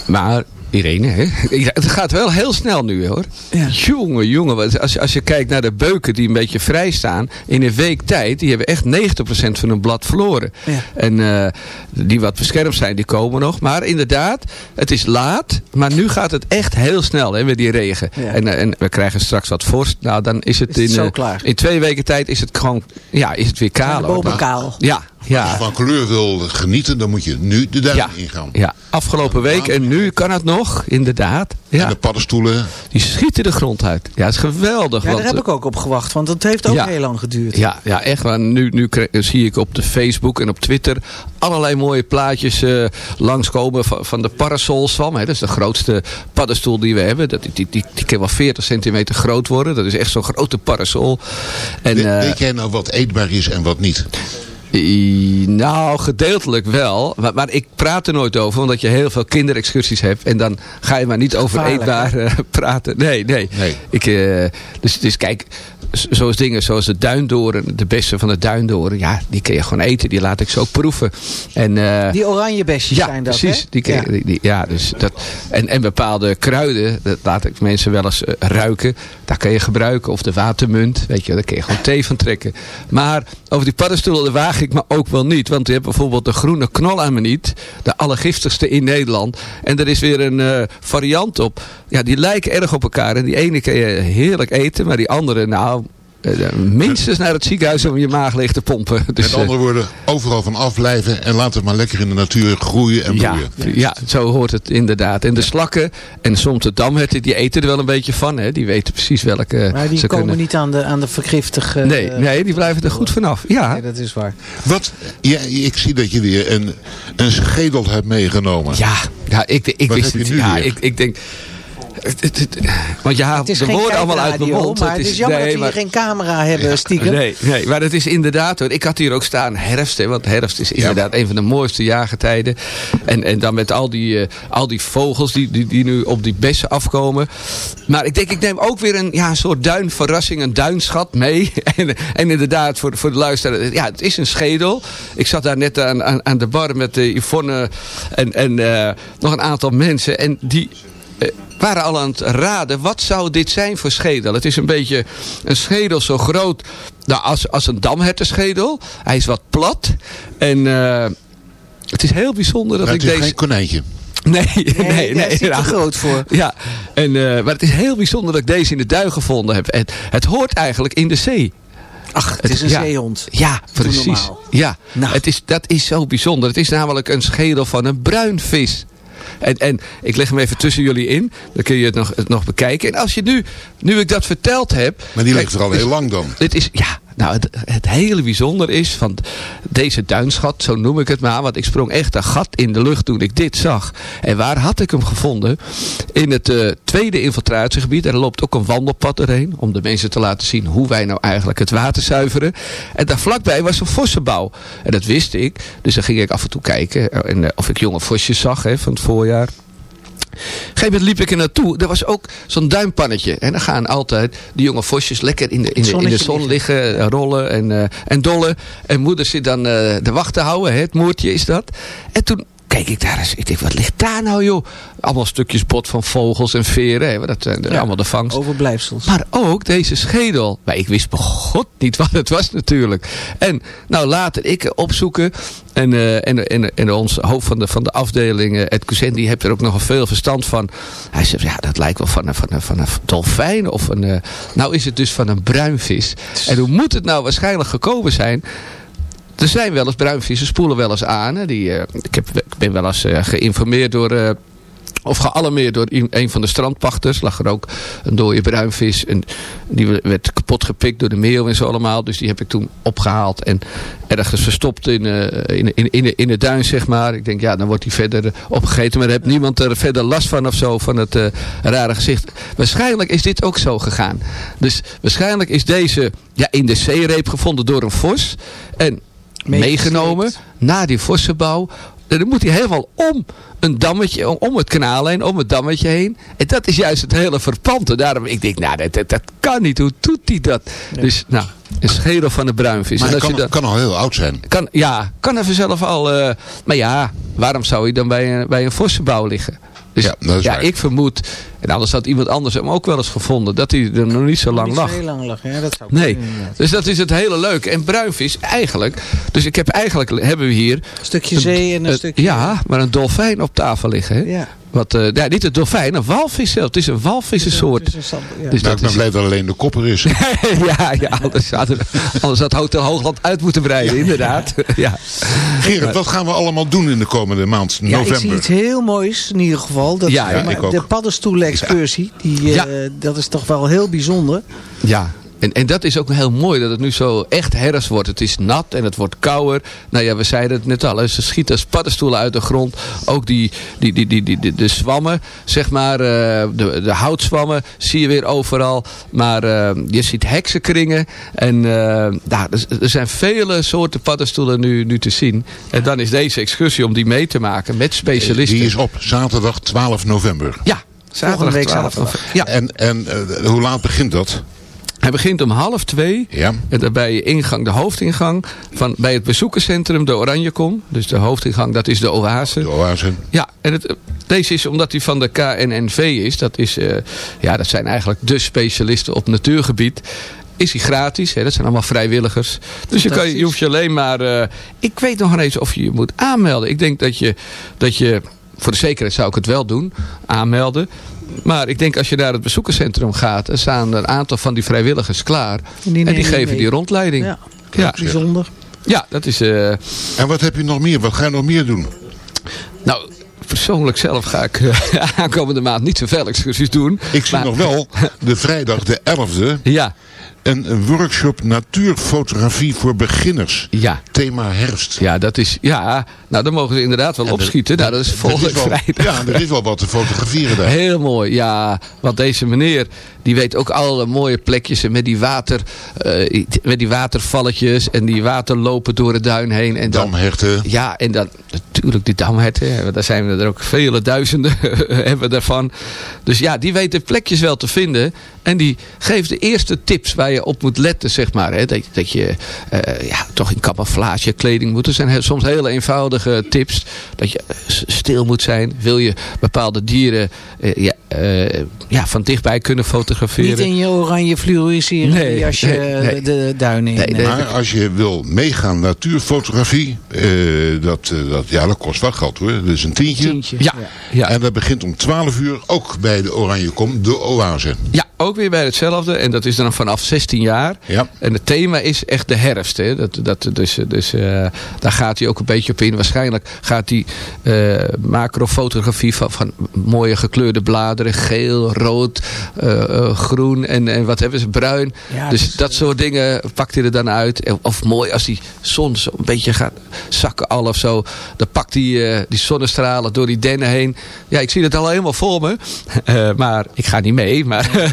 Speaker 14: Maar Irene, hè? Ja, het gaat wel heel snel nu hoor. Jongen, jongen. wat- Als, je- als je kijkt naar de beuken die een beetje vrij staan. In een week tijd, die hebben echt 90% van hun blad verloren.
Speaker 7: Ja.
Speaker 14: En eh, die wat beschermd zijn, die komen nog. Maar inderdaad, het is laat. Maar nu gaat het echt heel snel hè, met die regen.
Speaker 7: Ja.
Speaker 14: En, eh, en we krijgen straks wat vorst. Nou, dan is het,
Speaker 7: Is het
Speaker 14: in, eh, in twee weken tijd is het gewoon, ja, is het weer kaal.
Speaker 7: de bomen kaal.
Speaker 14: Ja,
Speaker 8: Als je
Speaker 14: ja.
Speaker 8: van kleur wil genieten, dan moet je nu de duinen
Speaker 14: Ja,
Speaker 8: ingaan.
Speaker 14: ja, afgelopen week en nu kan het nog, inderdaad.
Speaker 8: En
Speaker 14: Ja.
Speaker 8: de paddenstoelen.
Speaker 14: Die schieten de grond uit. Ja, het is geweldig.
Speaker 7: Ja,
Speaker 14: want,
Speaker 7: daar heb ik ook op gewacht, want dat heeft ook
Speaker 14: Ja.
Speaker 7: heel lang geduurd.
Speaker 14: Ja, ja, echt waar. Nu, nu zie ik op de Facebook en op Twitter allerlei mooie plaatjes eh, langskomen van, van de parasolzwam. Hè. Dat is de grootste paddenstoel die we hebben. Dat, die, die, die, die kan wel 40 centimeter groot worden. Dat is echt zo'n grote parasol. En,
Speaker 8: We-
Speaker 14: eh,
Speaker 8: weet jij nou wat eetbaar is en wat niet?
Speaker 14: I- Nou, gedeeltelijk wel. Maar, maar ik praat er nooit over, omdat je heel veel kinderexcursies hebt. En dan ga je maar niet over eetbaar eh, praten. Nee, nee.
Speaker 8: Nee.
Speaker 14: Ik, eh, dus, dus kijk, zoals dingen zoals de duindoren, de bessen van de duindoren. Ja, die kun je gewoon eten. Die laat ik zo ook proeven. En, eh,
Speaker 7: Die oranje besjes
Speaker 14: ja,
Speaker 7: zijn dat,
Speaker 14: precies.
Speaker 7: hè?
Speaker 14: Die, kun je-
Speaker 7: Ja.
Speaker 14: die, die- ja, dus dat, en, en bepaalde kruiden, dat laat ik mensen wel eens ruiken. Daar kun je gebruiken. Of de watermunt, weet je, daar kun je gewoon thee van trekken. Maar over die paddenstoelen waag ik me ook wel niet. Want je hebt bijvoorbeeld de groene knolameniet. De allergiftigste in Nederland. En er is weer een eh, variant op. Ja, die lijken erg op elkaar. En die ene kun je heerlijk eten. Maar die andere, nou... eh, minstens naar het ziekenhuis om je maag leeg te pompen. Dus,
Speaker 8: Met
Speaker 14: eh,
Speaker 8: andere woorden, overal van afblijven en laat het maar lekker in de natuur groeien en bloeien.
Speaker 14: ja, zo hoort het inderdaad. En de slakken en soms de damherten, die eten er wel een beetje van. Hè? Die weten precies welke
Speaker 7: Maar die
Speaker 14: ze
Speaker 7: komen
Speaker 14: kunnen.
Speaker 7: niet aan de, aan de vergiftige... eh,
Speaker 14: Nee, nee, die blijven er goed vanaf. Ja,
Speaker 7: Nee, dat is waar.
Speaker 8: Wat, ja, ik zie dat je weer een, een schedel hebt meegenomen.
Speaker 14: ja, ja ik, ik wist
Speaker 8: heb je
Speaker 14: het.
Speaker 8: nu
Speaker 14: Ja,
Speaker 8: weer?
Speaker 14: ik, ik denk... Want je haalt
Speaker 7: Het is
Speaker 14: de woorden allemaal uit mijn mond.
Speaker 7: maar het is jammer
Speaker 14: nee,
Speaker 7: dat we
Speaker 14: maar-
Speaker 7: hier geen camera hebben, stiekem.
Speaker 14: Nee, nee, maar het is inderdaad hoor. Ik had hier ook staan herfst. Hè, want herfst is inderdaad een van de mooiste jaargetijden. En, en dan met al die, eh, al die vogels die, die, die nu op die bessen afkomen. Maar ik denk, ik neem ook weer een, ja, een soort duinverrassing, een duinschat mee. En, en inderdaad, voor, voor de luisteraar, ja, het is een schedel. Ik zat daar net aan, aan, aan de bar met uh, Yvonne en, en eh, nog een aantal mensen. En die waren al aan het raden, wat zou dit zijn voor schedel? Het is een beetje een schedel zo groot nou, als, als een damhertenschedel. Hij is wat plat. En eh, het is heel bijzonder dat
Speaker 8: Maar
Speaker 14: ik
Speaker 8: het is
Speaker 14: deze...
Speaker 8: geen konijntje.
Speaker 14: Nee, nee, nee.
Speaker 7: daar is
Speaker 14: ja.
Speaker 7: groot voor.
Speaker 14: Ja, en, eh, maar het is heel bijzonder dat ik deze in de duin gevonden heb. Het, het hoort eigenlijk in de zee.
Speaker 7: Ach, het is een
Speaker 14: ja.
Speaker 7: zeehond.
Speaker 14: Ja, precies. Ja,
Speaker 7: Nou.
Speaker 14: het is, dat is zo bijzonder. Het is namelijk een schedel van een bruinvis. En, en ik leg hem even tussen jullie in. Dan kun je het nog, het nog bekijken. En als je nu, nu ik dat verteld heb...
Speaker 8: Maar die ligt er al heel lang dan.
Speaker 14: dit is, ja, nou, het, het hele bijzonder is van deze duinschat, zo noem ik het maar. Want ik sprong echt een gat in de lucht toen ik dit zag. En waar had ik hem gevonden? In het eh, tweede infiltratiegebied. Er loopt ook een wandelpad erheen. Om de mensen te laten zien hoe wij nou eigenlijk het water zuiveren. En daar vlakbij was een vossenbouw. En dat wist ik. Dus dan ging ik af en toe kijken. En, eh, of ik jonge vosjes zag hè, van het voorjaar. Gegeven moment liep ik er naartoe. Er was ook zo'n duimpannetje. En dan gaan altijd die jonge vosjes lekker in de, in de, in de
Speaker 7: zonnetje
Speaker 14: zon liggen, eh, rollen en, eh, en dollen. En moeder zit dan eh, de wacht te houden. Hè, het moertje is dat. En toen keek ik daar eens. Ik denk, wat ligt daar nou joh? Allemaal stukjes bot van vogels en veren. Hè? Dat zijn
Speaker 7: Ja,
Speaker 14: allemaal de vangst.
Speaker 7: Overblijfsels.
Speaker 14: Maar ook deze schedel. Maar ik wist god niet wat het was natuurlijk. En nou later ik opzoeken. En, eh, en, en, en ons hoofd van de, van de afdeling, eh, Ed Cousin, die heeft er ook nog veel verstand van. Hij zegt, ja, dat lijkt wel van een, van een, van een dolfijn. Of een, eh, nou is het dus van een bruinvis. En hoe moet het nou waarschijnlijk gekomen zijn? Er zijn wel eens bruinvissen, spoelen wel eens aan. Hè. Die, eh, ik, heb, ik ben wel eens eh, geïnformeerd door... eh, of gealarmeerd door een van de strandpachters. Lag er ook een dode bruinvis. En die werd kapot gepikt door de meeuw en zo allemaal. Dus die heb ik toen opgehaald. En ergens verstopt in, in, in, in, de duin, zeg maar. Ik denk, ja, dan wordt hij verder opgegeten. Maar heeft niemand er verder last van of zo. Van het rare gezicht. Waarschijnlijk is dit ook zo gegaan. Dus waarschijnlijk is deze ja, in de zeereep gevonden door een vos. En meegenomen naar die vossenbouw. En dan moet hij helemaal om een dammetje, om- om het kanaal heen, om het dammetje heen. En dat is juist het hele verpante. Daarom, ik denk, nou, dat, dat, dat kan niet. Hoe doet hij dat? Dus, nou, een schedel van de bruinvis.
Speaker 8: Maar
Speaker 14: En
Speaker 8: het
Speaker 14: als
Speaker 8: kan,
Speaker 14: je dan-
Speaker 8: kan al heel oud zijn.
Speaker 14: kan, ja, kan er vanzelf al. eh, maar ja, waarom zou hij dan bij een, bij een vossenbouw liggen? Dus
Speaker 8: Ja, dat is
Speaker 14: ja,
Speaker 8: waar.
Speaker 14: ik vermoed, en anders had iemand anders hem ook wel eens gevonden, dat hij er nog niet zo lang
Speaker 7: Niet
Speaker 14: lag.
Speaker 7: heel lang lag, ja, dat zou
Speaker 14: Nee,
Speaker 7: kunnen,
Speaker 14: dus dat is het hele leuke. En bruinvis eigenlijk, dus ik heb eigenlijk, hebben we hier... Een
Speaker 7: stukje zee en een stukje-
Speaker 14: Ja, maar een dolfijn op tafel liggen. Hè?
Speaker 7: Ja.
Speaker 14: Wat, eh, ja, niet een dolfijn, een walvis zelf. Het is een walvissensoort.
Speaker 7: Ja.
Speaker 14: Dus
Speaker 8: nou,
Speaker 14: dat
Speaker 8: ik ben
Speaker 14: is-
Speaker 8: blij dat alleen de kopper is.
Speaker 14: ja, ja anders, had, anders had Hotel Hoogland uit moeten breiden, inderdaad. ja.
Speaker 8: Gerard, wat gaan we allemaal doen in de komende maand,
Speaker 7: Ja, ik zie
Speaker 8: november?
Speaker 7: iets heel moois in ieder geval. Dat,
Speaker 14: Ja, ja,
Speaker 7: maar
Speaker 14: ik ook.
Speaker 7: de paddenstoelen-excursie, die, eh, dat is toch wel heel bijzonder.
Speaker 14: Ja, en, en dat is ook heel mooi dat het nu zo echt herfst wordt. Het is nat en het wordt kouder. Nou ja, we zeiden het net al. Ze schieten als paddenstoelen uit de grond. Ook die, die, die, die, die, die- de zwammen, zeg maar. eh, de, de houtzwammen zie je weer overal. Maar eh, je ziet heksenkringen. En eh, nou, er, zijn vele soorten paddenstoelen nu, nu te zien. En dan is deze excursie om die mee te maken met specialisten.
Speaker 8: Die is op zaterdag 12 november.
Speaker 14: Ja, zaterdag
Speaker 7: week
Speaker 14: 12
Speaker 7: zaterdag.
Speaker 14: november. Ja.
Speaker 8: En, en hoe laat begint dat?
Speaker 14: Hij begint om half twee.
Speaker 8: Ja.
Speaker 14: En daarbij ingang, de hoofdingang van, bij het bezoekerscentrum de Oranjekom. Dus de hoofdingang, dat is de Oase.
Speaker 8: De oase.
Speaker 14: Ja, en het, deze is omdat hij van de KNNV is. Dat, is eh, ja, dat zijn eigenlijk de specialisten op natuurgebied. Is hij gratis, hè? dat zijn allemaal vrijwilligers. Dus je, kan, je hoeft je alleen maar... eh, ik weet nog eens of je je moet aanmelden. Ik denk dat je, dat je... Voor de zekerheid zou ik het wel doen, aanmelden. Maar ik denk als je naar het bezoekerscentrum gaat... er staan een aantal van die vrijwilligers klaar. En die, geven
Speaker 7: mee.
Speaker 14: die rondleiding.
Speaker 7: Ja,
Speaker 14: ja.
Speaker 7: bijzonder.
Speaker 14: Ja, dat is... eh,
Speaker 8: En wat heb je nog meer? Wat ga je nog meer doen?
Speaker 14: nou, persoonlijk zelf ga ik eh, aankomende maand niet zoveel excursies doen.
Speaker 8: Ik zie
Speaker 14: Maar-
Speaker 8: nog wel de vrijdag de 11e
Speaker 14: Ja.
Speaker 8: Een, een workshop natuurfotografie voor beginners.
Speaker 14: Ja.
Speaker 8: Thema herfst.
Speaker 14: Ja, dat is... Ja, nou dan mogen ze inderdaad wel opschieten. Nou, dat is volgende vrijdag.
Speaker 8: Ja, er is wel wat te fotograferen daar.
Speaker 14: Heel mooi, ja. Want deze meneer, die weet ook alle mooie plekjes. En met die, water, eh, met die watervalletjes en die waterlopen door het duin heen. En dan,
Speaker 8: Damherten.
Speaker 14: Ja, en dan natuurlijk die damherten. Daar zijn we er ook vele duizenden hebben daarvan. Dus ja, die weet de plekjes wel te vinden. En die geeft de eerste tips waar je op moet letten, zeg maar. Hè. Dat, dat je eh, ja, toch in camouflage kleding moet. Er zijn soms hele eenvoudige tips. Dat je eh, stil moet zijn. Wil je bepaalde dieren eh, ja, eh, ja, van dichtbij kunnen fotograferen.
Speaker 7: Niet in je oranje fluoriserende
Speaker 14: Nee,
Speaker 7: jasje
Speaker 14: nee, nee.
Speaker 7: de duinen in.
Speaker 14: Nee, nee.
Speaker 8: Maar als je wil meegaan natuurfotografie, eh, dat, dat, ja, dat kost wel geld hoor. Dat is een tientje.
Speaker 7: Tientje.
Speaker 14: Ja, ja.
Speaker 8: En dat begint om 12 uur, ook bij de Oranje Kom, de Oase.
Speaker 14: Ja, ook weer bij hetzelfde. En dat is dan vanaf 16 jaar.
Speaker 8: Ja.
Speaker 14: En het thema is echt de herfst. Hè. Dat, dat, dus dus eh, daar gaat hij ook een beetje op in. Waarschijnlijk gaat hij eh, macrofotografie van, van mooie gekleurde bladeren. Geel, rood, eh, groen en, en wat hebben ze? Bruin.
Speaker 7: Ja,
Speaker 14: dus
Speaker 7: dus,
Speaker 14: dat soort dingen pakt hij er dan uit. Of mooi als die zon zo een beetje gaat zakken al of zo. Dan pakt hij die zonnestralen door die dennen heen. Ja, ik zie het al helemaal voor me. Maar ik ga niet mee. Maar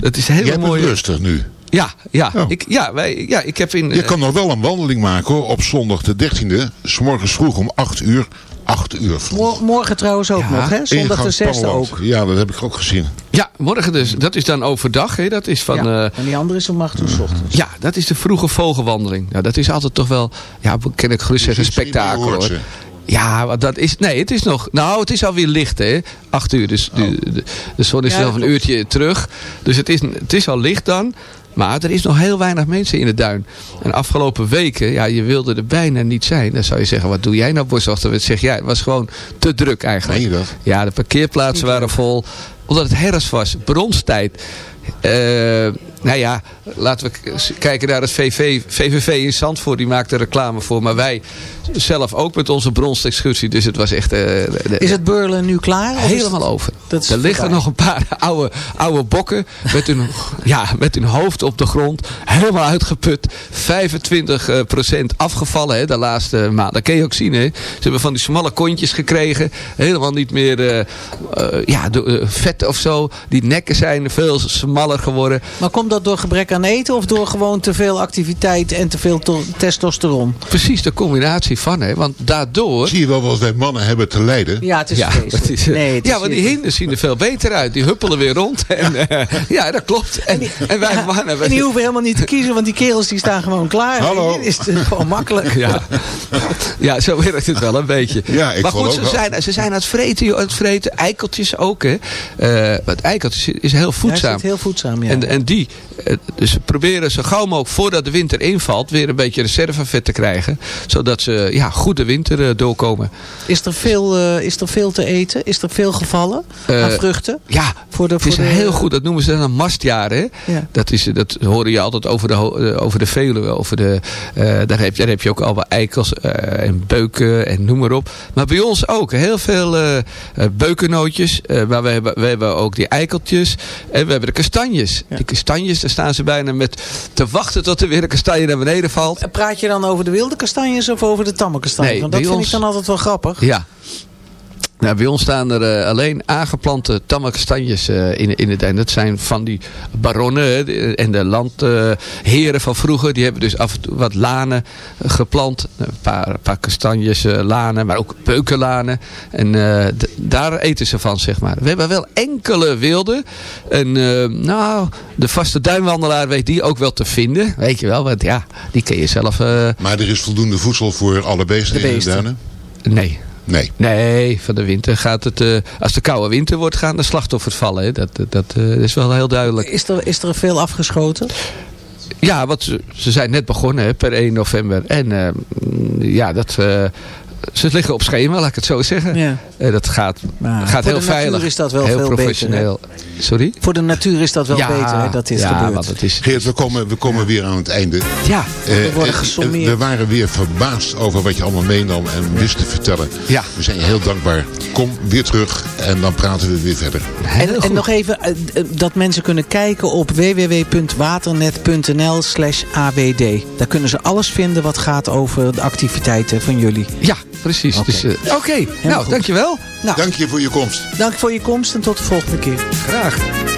Speaker 14: het is heel
Speaker 8: Jij bent
Speaker 14: mooi.
Speaker 8: rustig nu.
Speaker 14: Ja, ja,
Speaker 8: Oh.
Speaker 14: ik, ja, wij, ja, ik heb in...
Speaker 8: Je
Speaker 14: eh,
Speaker 8: kan nog wel een wandeling maken hoor, op zondag de 13e. S morgens vroeg om 8 uur. 8 uur.
Speaker 7: Mor- morgen trouwens ook
Speaker 14: Ja,
Speaker 7: nog, hè? Zondag de
Speaker 8: Ingang
Speaker 7: 6e
Speaker 8: Palland.
Speaker 7: ook.
Speaker 8: Ja, dat heb ik ook gezien.
Speaker 14: ja, morgen dus. Dat is dan overdag. Hè, dat is van...
Speaker 7: ja.
Speaker 14: eh,
Speaker 7: en die andere is om 8 uur 's ochtends.
Speaker 14: ja, dat is de vroege vogelwandeling. Nou, dat is altijd toch wel, ja, ken ik gerust zeggen, spektakel hoor. Ja, want dat is... Nee, het is nog... Nou, het is alweer licht, hè. Acht uur. Dus de, de, de zon is
Speaker 7: Ja,
Speaker 14: zelf een
Speaker 7: klopt.
Speaker 14: uurtje terug. Dus het is, het is al licht dan. Maar er is nog heel weinig mensen in de duin. En afgelopen weken, ja, je wilde er bijna niet zijn. Dan zou je zeggen, wat doe jij nou boswachter? Dan zeg jij, het was gewoon te druk eigenlijk.
Speaker 8: Je dat?
Speaker 14: Ja, de parkeerplaatsen waren vol. Omdat het herfst was, bronstijd. Eh, nou ja, laten we kijken naar het VV, VVV in Zandvoort. Die maakt er reclame voor. Maar wij zelf ook met onze bronstexcursie. Dus het was echt... eh, de-
Speaker 7: Is het Burlen nu klaar?
Speaker 14: Helemaal
Speaker 7: het-
Speaker 14: over.
Speaker 7: Dat
Speaker 14: er liggen nog een paar oude, oude bokken met hun, ja, met hun hoofd op de grond. Helemaal uitgeput. 25 eh, procent afgevallen hè, de laatste maand. Dat kun je ook zien. Hè. Ze hebben van die smalle kontjes gekregen. Helemaal niet meer eh, ja, vet of zo. Die nekken zijn veel smaller geworden.
Speaker 7: Maar komt dat door gebrek aan eten of door gewoon te veel activiteit en te veel to- testosteron?
Speaker 14: Precies de combinatie van. Hè. Want daardoor...
Speaker 8: Zie je wel wat wij mannen hebben te lijden?
Speaker 7: Ja, het is
Speaker 14: Ja, het is, eh,
Speaker 7: nee, het
Speaker 14: ja
Speaker 7: is
Speaker 14: want die hinders zien er veel beter uit. Die huppelen weer rond. En, ja. ja, dat klopt. En, en wij mannen...
Speaker 7: En die hoeven helemaal niet te kiezen, want die kerels die staan gewoon klaar.
Speaker 8: Hallo.
Speaker 7: Is het gewoon makkelijk.
Speaker 14: Ja. ja, zo werkt het wel een beetje.
Speaker 8: Ja, ik
Speaker 14: maar goed, ze zijn, ze zijn aan het vreten, joh, aan het vreten. Eikeltjes ook, hè. Eh want eikeltjes is heel
Speaker 7: Ja,
Speaker 14: voedzaam.
Speaker 7: het is heel voedzaam, ja.
Speaker 14: En, en die, eh, dus ze proberen zo gauw mogelijk voordat de winter invalt... weer een beetje reservevet te krijgen. Zodat ze ja, goed de winter eh, doorkomen.
Speaker 7: Is er, veel, eh, is er veel te eten? Is er veel gevallen
Speaker 14: Eh,
Speaker 7: aan vruchten?
Speaker 14: Ja,
Speaker 7: Voor de,
Speaker 14: het
Speaker 7: voor
Speaker 14: is
Speaker 7: de,
Speaker 14: heel goed. Dat noemen ze dan een mastjaar. Hè?
Speaker 7: Ja.
Speaker 14: Dat, is, dat hoor je altijd over de, eh, over de Veluwe. Over de, eh, daar, heb je, daar heb je ook al wat eikels eh, en beuken en noem maar op. Maar bij ons ook. Heel veel eh eh, beukennootjes. eh, maar we hebben, we hebben ook die eikeltjes. En we hebben de kastanjes. Die kastanjes, daar staan ze bijna met te wachten tot er weer een kastanje naar beneden valt.
Speaker 7: Praat je dan over de wilde kastanjes of over de tamme kastanjes?
Speaker 14: Nee,
Speaker 7: Want dat vind
Speaker 14: ons-
Speaker 7: ik dan altijd wel grappig.
Speaker 14: Ja. Nou, bij ons staan er eh, alleen aangeplante tamme kastanjes eh, in, in het en Dat zijn van die baronnen de- en de landheren van vroeger. Die hebben dus af en toe wat lanen eh, geplant. Een paar, een paar kastanjes, eh, lanen, maar ook beukenlanen. En eh, daar eten ze van, zeg maar. We hebben wel enkele wilde. En eh, nou, de vaste duinwandelaar weet die ook wel te vinden. Weet je wel, want ja, die kun je zelf... eh,
Speaker 8: Maar er is voldoende voedsel voor alle beesten,
Speaker 14: De
Speaker 8: in de
Speaker 14: beesten.
Speaker 8: duinen?
Speaker 14: nee.
Speaker 8: Nee.
Speaker 14: Nee, van de winter gaat het... eh, als de koude winter wordt, gaan de slachtoffers vallen. Hè. Dat, dat, eh, is wel heel duidelijk.
Speaker 7: Is er, is er veel afgeschoten?
Speaker 14: Ja, want ze, ze zijn net begonnen hè, per 1 november. En eh, mm, ja, dat... eh, ze liggen op schema, laat ik het zo zeggen.
Speaker 7: Ja.
Speaker 14: Eh, dat gaat,
Speaker 7: Maar
Speaker 14: gaat
Speaker 7: voor
Speaker 14: heel
Speaker 7: de natuur
Speaker 14: veilig.
Speaker 7: is dat wel
Speaker 14: heel
Speaker 7: veel beter,
Speaker 14: professioneel. Sorry?
Speaker 7: Voor de natuur is dat wel
Speaker 14: Ja,
Speaker 7: beter, hè, dat dit
Speaker 14: ja,
Speaker 7: gebeurt.
Speaker 14: want het is...
Speaker 8: Geert, we komen, we komen weer aan het einde.
Speaker 14: Ja,
Speaker 7: we worden
Speaker 8: eh,
Speaker 7: gesommeerd.
Speaker 8: We waren weer verbaasd over wat je allemaal meenam en wist te vertellen.
Speaker 14: Ja.
Speaker 8: We zijn je heel dankbaar. Kom weer terug en dan praten we weer verder.
Speaker 7: En, en nog even eh, eh, dat mensen kunnen kijken op www.waternet.nl slash awd. Daar kunnen ze alles vinden wat gaat over de activiteiten van jullie.
Speaker 14: Ja, precies. Oké, dus, oké. nou,
Speaker 7: goed.
Speaker 14: dankjewel.
Speaker 7: Nou,
Speaker 8: Dank je voor je komst.
Speaker 7: dank voor je komst en tot de volgende keer.
Speaker 14: Graag.